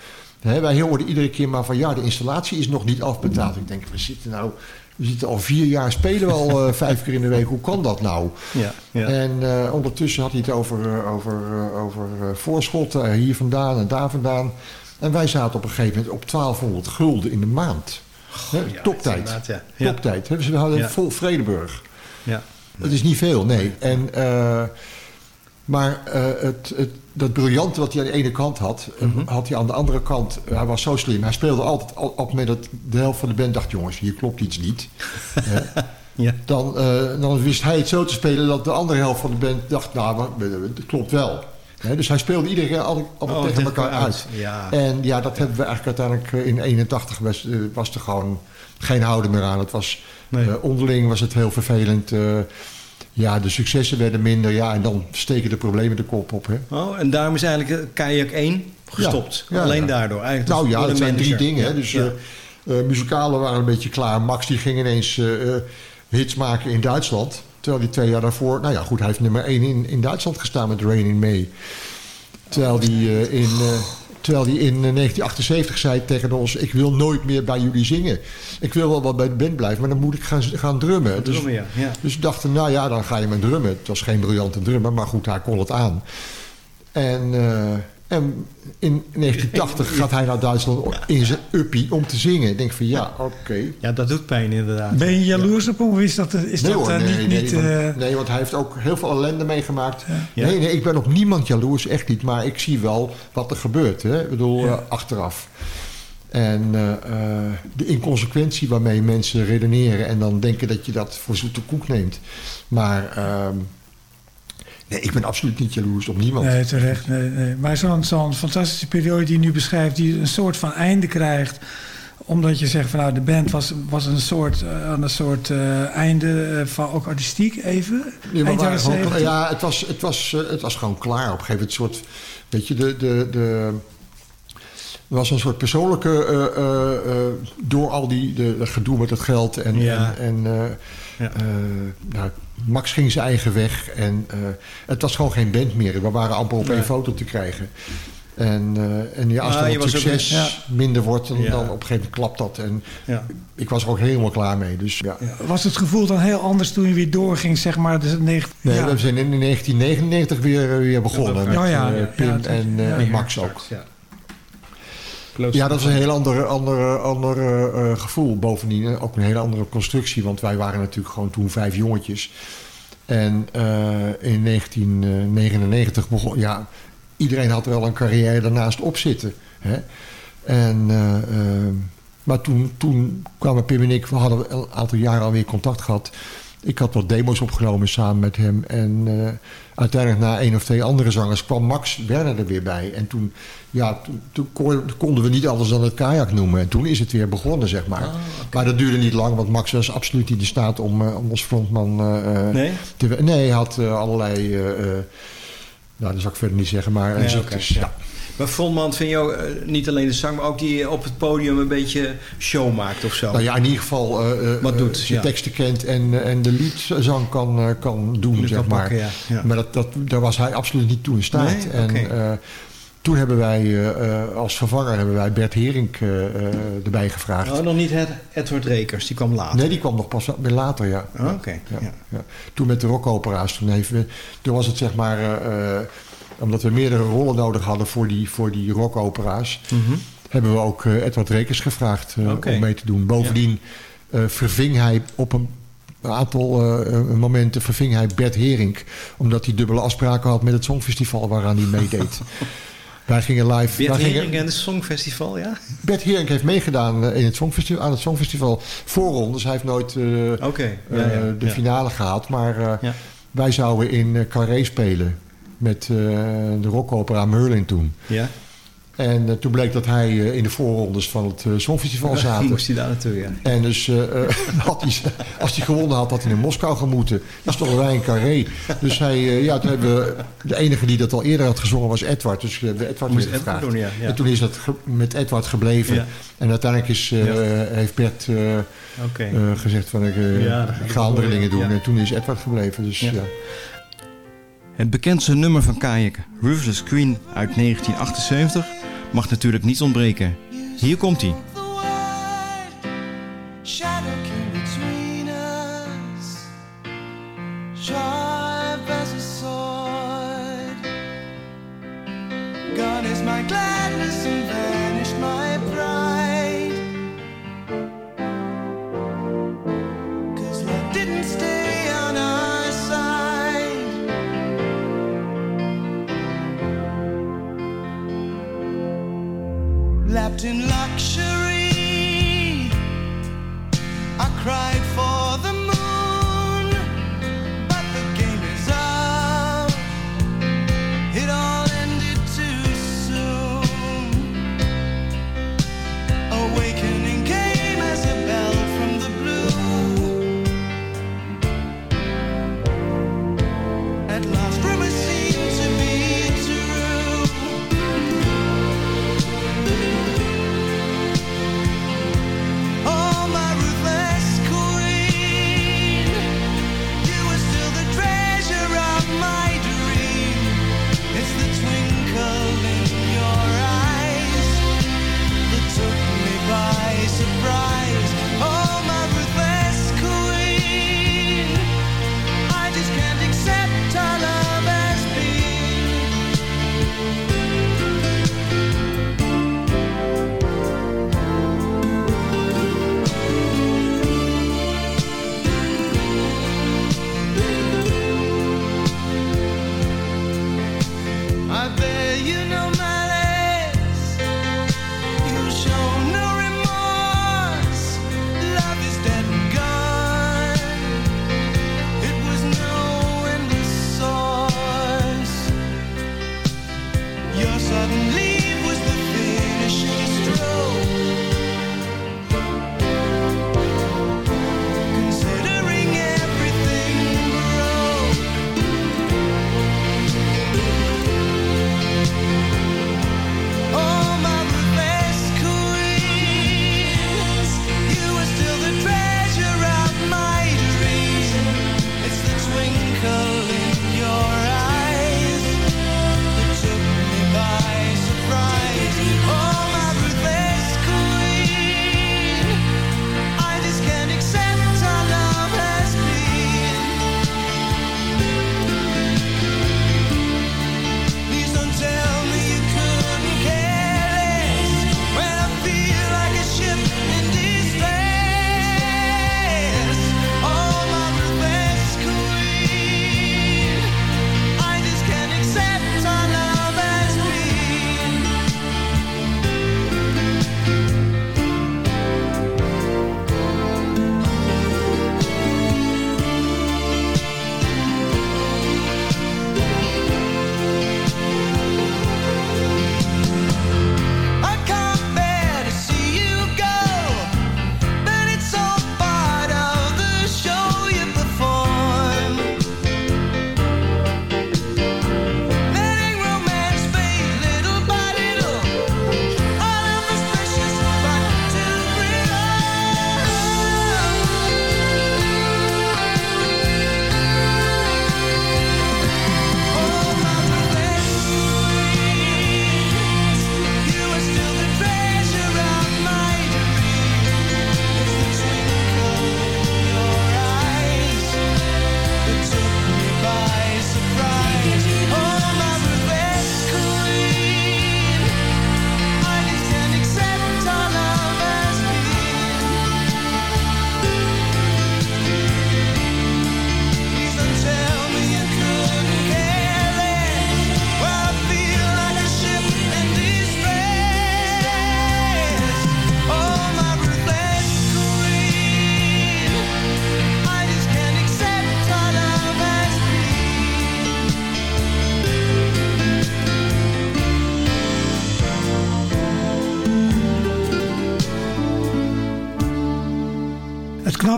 Wij hoorden iedere keer maar van ja, de installatie is nog niet afbetaald. Ik denk, we zitten nou, we zitten al vier jaar spelen we al eh, vijf keer in de week. Hoe kan dat nou? Ja, ja. En eh, ondertussen had hij het over, eh, over, over voorschotten, hier vandaan en daar vandaan. En wij zaten op een gegeven moment op 1200 gulden in de maand. Ja, toptijd. ja. Toptijd. hè. We hadden vol Vredeburg. ja. Dat is niet veel, nee. En, maar het, het, dat briljante wat hij aan de ene kant had, eh, Mhm. had hij aan de andere kant. eh, hij was zo slim. Hij speelde altijd al- op het moment dat de helft van de band dacht: jongens, hier klopt iets niet. Hè. Ja. dan, eh, dan wist hij het zo te spelen dat de andere helft van de band dacht: nou, het klopt wel. Dus hij speelde iedere keer altijd, altijd Oh, tegen elkaar uit. uit. Ja. En ja, dat hebben we eigenlijk uiteindelijk in 81 was, was er gewoon geen houden meer aan. Het was, Nee. onderling was het heel vervelend. Ja, de successen werden minder. Ja, en dan steken de problemen de kop op. Hè? Oh, en daarom is eigenlijk eh, Kajak 1 gestopt. Ja, ja, Alleen ja. daardoor. Eigenlijk Nou ja, dat zijn drie dingen. Hè? Dus eh, eh, muzikalen waren een beetje klaar. Max die ging ineens eh, eh, hits maken in Duitsland. Terwijl hij twee jaar daarvoor... Nou ja, goed, hij heeft nummer één in, in Duitsland gestaan met Rain in May. Terwijl eh, in... eh, Terwijl hij in eh, 1978 zei tegen ons... ik wil nooit meer bij jullie zingen. Ik wil wel wat bij de band blijven, maar dan moet ik gaan, gaan drummen. Dus, Drummen, ja. ja. dus we dachten, nou ja, dan ga je met drummen. Het was geen briljante drummer, maar goed, hij kon het aan. En, eh, en in 1980 gaat hij naar Duitsland in zijn uppie om te zingen. Ik denk van, ja, oké. Ja, dat doet pijn inderdaad. Ben je jaloers op hem? Of is dat, is Nee dat hoor, eh, nee, niet... nee, niet want, eh, nee, want hij heeft ook heel veel ellende meegemaakt. Ja. Nee, nee, ik ben op niemand jaloers, echt niet. Maar ik zie wel wat er gebeurt, hè. Ik bedoel, Ja. eh, achteraf. En de inconsequentie waarmee mensen redeneren... en dan denken dat je dat voor zoete koek neemt. Maar ehm, nee, ik ben absoluut niet jaloers op niemand. Nee, terecht. Nee, nee. Maar zo'n zo'n fantastische periode die je nu beschrijft... die een soort van einde krijgt... omdat je zegt van nou, de band was, was een soort, eh, aan een soort eh, einde eh, van ook artistiek even. Ja, maar Eind waren jaren gewoon- 70. ja, het was, het, was, het was gewoon klaar. Op een gegeven moment soort... Weet je, de... de, de er was een soort persoonlijke... door al die de, de gedoe met het geld. En, Ja. en, en Ja. nou, Max ging zijn eigen weg. En eh, het was gewoon geen band meer. We waren amper op Nee. één foto te krijgen. En, eh, en ja, als dan het ook- succes ja. minder wordt... Dan, Ja. dan op een gegeven moment klapt dat. En Ja. ik was er ook helemaal klaar mee. Dus ja. Was het gevoel dan heel anders toen je weer doorging, zeg maar? Dus het negen- Nee, ja. we zijn in 1999 weer, eh, weer begonnen. met ja, ja, Pim ja, en, ja, en ja. Max ook. Ja. Ja, dat is een heel ander, ander, ander eh, gevoel. Bovendien eh, ook een hele andere constructie. Want wij waren natuurlijk gewoon toen vijf jongetjes. En eh, in 1999 begon... Ja, iedereen had wel een carrière daarnaast op zitten. Hè? En, eh, eh, maar toen, toen kwamen Pim en ik... We hadden een aantal jaren alweer contact gehad. Ik had wat demo's opgenomen samen met hem. En eh, uiteindelijk na één of twee andere zangers... kwam Max Werner er weer bij. En toen, ja, toen, toen kon- konden we niet alles dan het kajak noemen. En toen is het weer begonnen, zeg maar. Maar dat duurde niet lang, want Max was absoluut niet in staat om, eh, om als frontman eh, Nee? te Nee, hij had allerlei... nou, dat zal ik verder niet zeggen, maar Nee, ja. ja. Maar frontman vind je ook eh, niet alleen de zang, maar ook die op het podium een beetje show maakt of zo. Nou ja, in ieder geval eh, eh, Wat doet, eh, zijn ja. teksten kent en, eh, en de liedzang kan, eh, kan doen, zeg kan maar. pakken, ja, ja. Maar dat, dat, daar was hij absoluut niet toe in staat. Nee? En eh, toen hebben wij eh, eh, als vervanger hebben wij Bert Herink eh, eh, erbij gevraagd. Oh, nog niet Ed- Edward Rekers, die kwam later. Nee, die kwam nog pas later, ja. Oh, Oké, ja. Toen met de rockopera's, toen, heeft we, toen was het zeg maar... eh, eh, omdat we meerdere rollen nodig hadden voor die, voor die rockopera's... Mhm. hebben we ook eh, Edward Rekers gevraagd eh, Oké. om mee te doen. Bovendien eh, verving hij op een aantal eh, eh, momenten verving hij Bert Herink... omdat hij dubbele afspraken had met het Songfestival waaraan hij meedeed. Wij gingen live... Bert wij gingen- Hering en het Songfestival, ja? Bert Herink heeft meegedaan eh, in het Songfestival, aan het Songfestival voorrondes. Hij heeft nooit eh, ja, eh, ja, de ja. finale gehaald. Maar eh, wij zouden in eh, Carré spelen met eh, de rockopera Merlin toen. Ja? En eh, toen bleek dat hij eh, in de voorrondes van het eh, Songfestival zaten. Moest hij daar naartoe, ja. En dus had hij, als hij gewonnen had, had hij naar Moskou gemoeten. Dat stonden wij in Carré. Dus hij, ja, toen hebben we, de enige die dat al eerder had gezongen was Edward. Dus we hebben Edward Moest Edward gevraagd. doen, ja, ja. En toen is dat met Edward gebleven. Ja. En uiteindelijk is, heeft Bert gezegd van ik, ik ga andere dingen doen. En toen is Edward gebleven. Dus, Ja. Het bekendste nummer van Kajak, Ruthless Queen uit 1978, mag natuurlijk niet ontbreken. Hier komt hij. Shadow Lapped in luxury.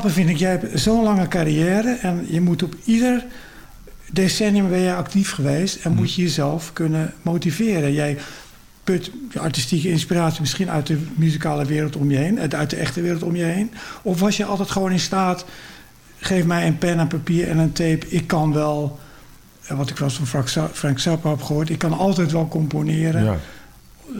Knappe vind ik, jij hebt zo'n lange carrière en je moet op ieder decennium ben je actief geweest en moet je jezelf kunnen motiveren. Jij put je artistieke inspiratie misschien uit de muzikale wereld om je heen, uit de echte wereld om je heen. Of was je altijd gewoon in staat, geef mij een pen en papier en een tape, ik kan wel, eh, wat ik wel eens van Frank Zappa heb gehoord, ik kan altijd wel componeren. Ja.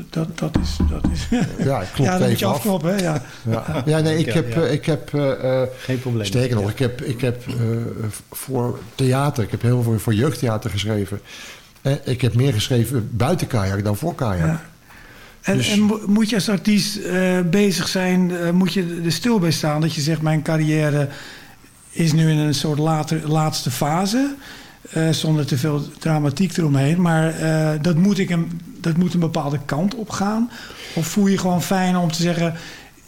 Dat, dat is... Dat is Ja, ik klop ja, dan moet je even af. afkloppen, hè? Ja. Ja, ja nee, ik heb, ja. eh, ik heb eh, eh, Geen probleem. sterker nog, ik heb, ik heb eh, voor theater, ik heb heel veel voor jeugdtheater geschreven. En ik heb meer geschreven buiten kajak dan voor kajak. Ja. En, Dus- en mo- moet je als artiest eh, bezig zijn, eh, moet je er stil bij staan dat je zegt: Mijn carrière is nu in een soort later, laatste fase, eh, zonder te veel dramatiek eromheen, maar eh, dat, moet ik een, dat moet een bepaalde kant op gaan? Of voel je gewoon fijn om te zeggen: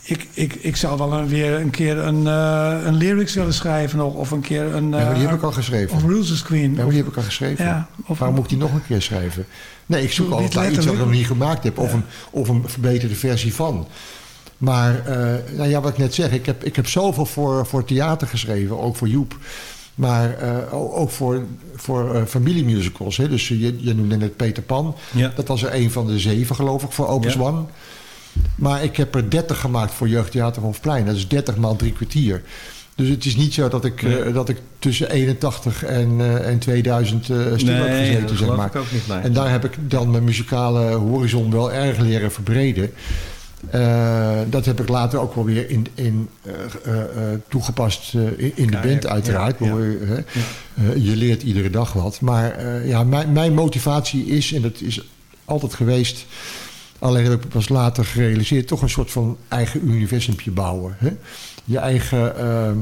Ik, ik, ik zou wel een, weer een keer een, eh, een lyrics willen schrijven, nog, of een keer een. Ja, maar die heb ik al geschreven. Of Roses Queen. Ja, die heb ik al geschreven. Ja, of- Waarom moet ik die nog een keer schrijven? Nee, ik zoek altijd naar iets wat ik nog niet gemaakt heb. Of, een, of een verbeterde versie van. Maar nou ja, wat ik net zeg, ik heb, ik heb zoveel voor, voor theater geschreven, ook voor Joep. Maar eh, ook voor, voor eh, familiemusicals. Hè? Dus je, je noemde net Peter Pan. Ja. Dat was er een van de zeven, geloof ik, voor Opus Ja. One. Maar ik heb er 30 gemaakt voor Jeugdtheater Hofplein. Dat is 30 maal drie kwartier. Dus het is niet zo dat ik, eh, dat ik tussen 81 en, eh, en 2000 eh stil heb Nee, gezeten, dat zeg maar. ook niet, nee. En daar heb ik dan mijn muzikale horizon wel erg leren verbreden. Eh, dat heb ik later ook wel weer in, in, eh, eh, toegepast in, in de band uiteraard. ja, ja. Hoor je, leert iedere dag wat. Maar ja, mijn, mijn motivatie is, en dat is altijd geweest... alleen heb ik het pas later gerealiseerd... toch een soort van eigen universumpje bouwen. Hè? Je eigen ehm,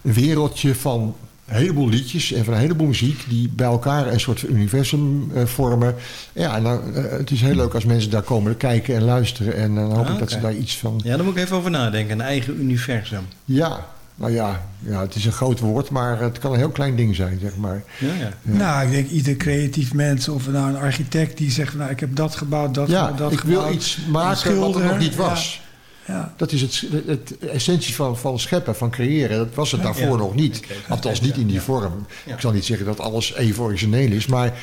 wereldje van een heleboel liedjes en van een heleboel muziek... die bij elkaar een soort universum eh, vormen. Ja, en dan, eh, het is heel leuk als mensen daar komen kijken en luisteren. En dan hoop Ah, ik dat ze daar iets van... Ja, daar moet ik even over nadenken. Een eigen universum. Ja, nou ja, ja, het is een groot woord, maar het kan een heel klein ding zijn, zeg maar. Ja, ja. Nou, ik denk ieder creatief mens of nou een architect die zegt: nou, Ik heb dat gebouwd, dat Ja, gebouwd, dat ik gebouwd. wil iets maken wat er nog niet ja. was. Ja. Dat is het, het, essentie van, van scheppen, van creëren. Dat was het daarvoor Ja. nog niet. Althans niet in die vorm. Ik zal niet zeggen dat alles even origineel is. Maar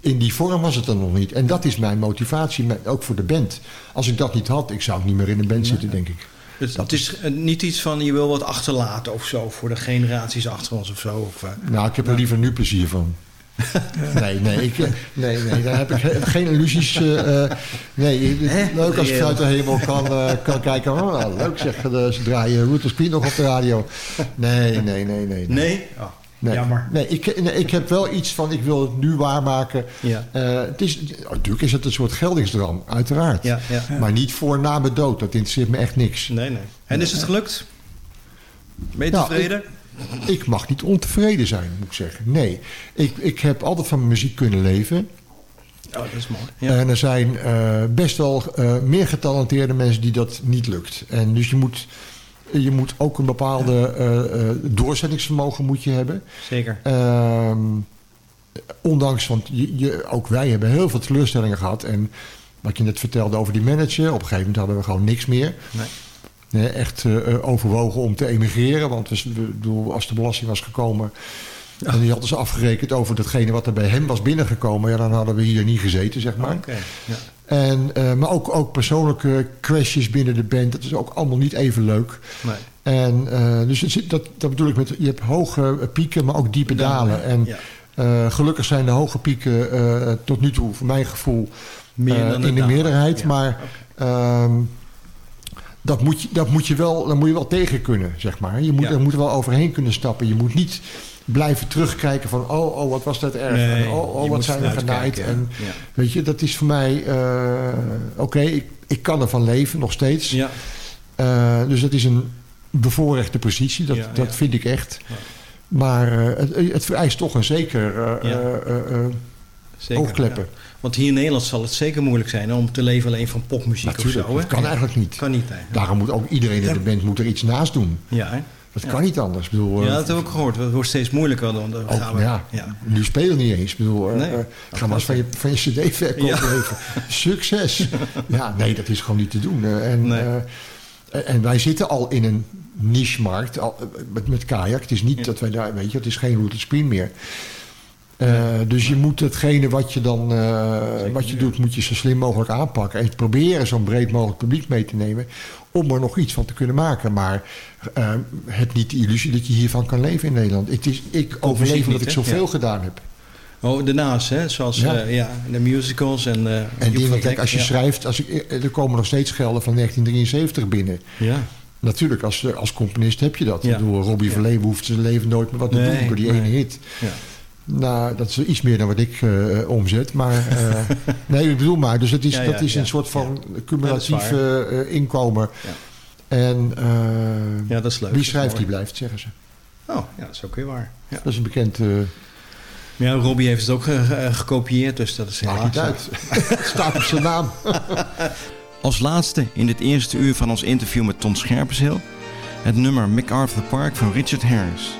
in die vorm was het er nog niet. En dat is mijn motivatie, ook voor de band. Als ik dat niet had, ik zou niet meer in een band zitten, denk ik. Dus het is niet iets van je wil wat achterlaten of zo voor de generaties achter ons of zo. Of, eh, Nou, ik heb er liever nu plezier van. Nee, nee, ik, eh, nee, nee, daar heb ik ge- geen illusies. eh, eh, nee, leuk als ik vanuit de hemel kan, kan kijken. Oh, nou, leuk zeg, de- ze draaien Ruthless Queen nog op de radio. Nee, nee, nee, nee. nee? Oh, Nee, Jammer. Nee, ik, nee, ik heb wel iets van, ik wil het nu waarmaken. Ja. Eh, het is, natuurlijk is het een soort geldingsdroom, uiteraard. Ja, ja. Maar niet voor na mijn dood, dat interesseert me echt niks. Nee, nee. En is het gelukt? Ben je Nou, tevreden? Ik mag niet ontevreden zijn, moet ik zeggen. Nee, ik, ik heb altijd van mijn muziek kunnen leven. Oh, dat is mooi. Ja. En er zijn eh, best wel eh, meer getalenteerde mensen die dat niet lukt. En dus je moet, je moet ook een bepaalde eh, doorzettingsvermogen moet je hebben. Zeker. Ehm, ondanks, want je, je, ook wij hebben heel veel teleurstellingen gehad. En wat je net vertelde over die manager, op een gegeven moment hadden we gewoon niks meer. Nee. Echt eh, overwogen om te emigreren. Want we, als de belasting was gekomen... en die hadden ze afgerekend over datgene wat er bij hem was binnengekomen... Ja, dan hadden we hier niet gezeten, zeg maar. Ja. En, eh, maar ook, ook persoonlijke crashes binnen de band. Dat is ook allemaal niet even leuk. Nee. En eh, dus het zit- dat, dat bedoel ik met... Je hebt hoge pieken, maar ook diepe dalen. En eh, gelukkig zijn de hoge pieken eh, tot nu toe, voor mijn gevoel... Meer eh, dan in de meerderheid. Ja. Maar dat, moet je, dat moet je wel, daar moet je wel tegen kunnen, zeg maar. Je moet, Ja. Er moet er wel overheen kunnen stappen. Je moet niet blijven terugkijken van... oh, oh wat was dat erg. Nee, en, oh, oh wat zijn we genaaid. kijken, En, ja. Weet je, dat is voor mij... eh, Oké, ik, ik kan ervan leven, nog steeds. Ja. Eh, dus dat is een bevoorrechte positie. Dat, Ja, dat vind ik echt. Maar eh, het, het vereist toch een zeker Zeker, oogkleppen. Want hier in Nederland zal het zeker moeilijk zijn om te leven alleen van popmuziek Natuurlijk, of zo. hè? dat kan eigenlijk niet. Kan niet eigenlijk. Daarom moet ook iedereen in de band moet er iets naast doen. Ja, hè? Dat Ja. kan niet anders. Ik bedoel, ja, eh, dat heb ik ook gehoord. Het wordt steeds moeilijker. Dan, dan ook, gaan we, ja, ja. Nu spelen niet eens. Ik bedoel, eh, Nee. eh, ga maar eens van je, van je cd-verkoop Ja. leven. Succes. ja, nee, dat is gewoon niet te doen. En, Nee. En wij zitten al in een niche-markt al, met, met kajak. Het is niet dat wij daar, weet je, het is geen routed screen meer. Eh, dus je moet hetgene wat je dan eh, wat je doet, moet je zo slim mogelijk aanpakken. En proberen zo'n breed mogelijk publiek mee te nemen. Om er nog iets van te kunnen maken. Maar eh, het niet de illusie dat je hiervan kan leven in Nederland. Het is, ik overleef omdat ik zoveel Ja. gedaan heb. Oh, daarnaast, hè? Zoals Ja. ja. ja, de musicals en... eh, En dingen, kijk, als je ja. schrijft, als ik, er komen nog steeds gelden van 1973 binnen. Ja. Natuurlijk, als, als componist heb je dat. Ja. Door Robbie Leeuwen hoeft zijn leven nooit meer wat te Nee, doen door die nee. ene hit. Ja. Nou, dat is iets meer dan wat ik eh, omzet. Maar eh, nee, ik bedoel maar. Dus het is, Ja, ja, dat is ja. een soort van cumulatief eh, inkomen. Ja. En Ja, dat is leuk. wie schrijft, die blijft, zeggen ze. Oh, ja, dat is ook weer waar. Dat is een bekend... ja, Robbie heeft het ook gekopieerd, dus dat is maakt helaas... niet uit. het staat op zijn naam. Als laatste in dit eerste uur van ons interview met Ton Scherpenzeel... het nummer MacArthur Park van Richard Harris.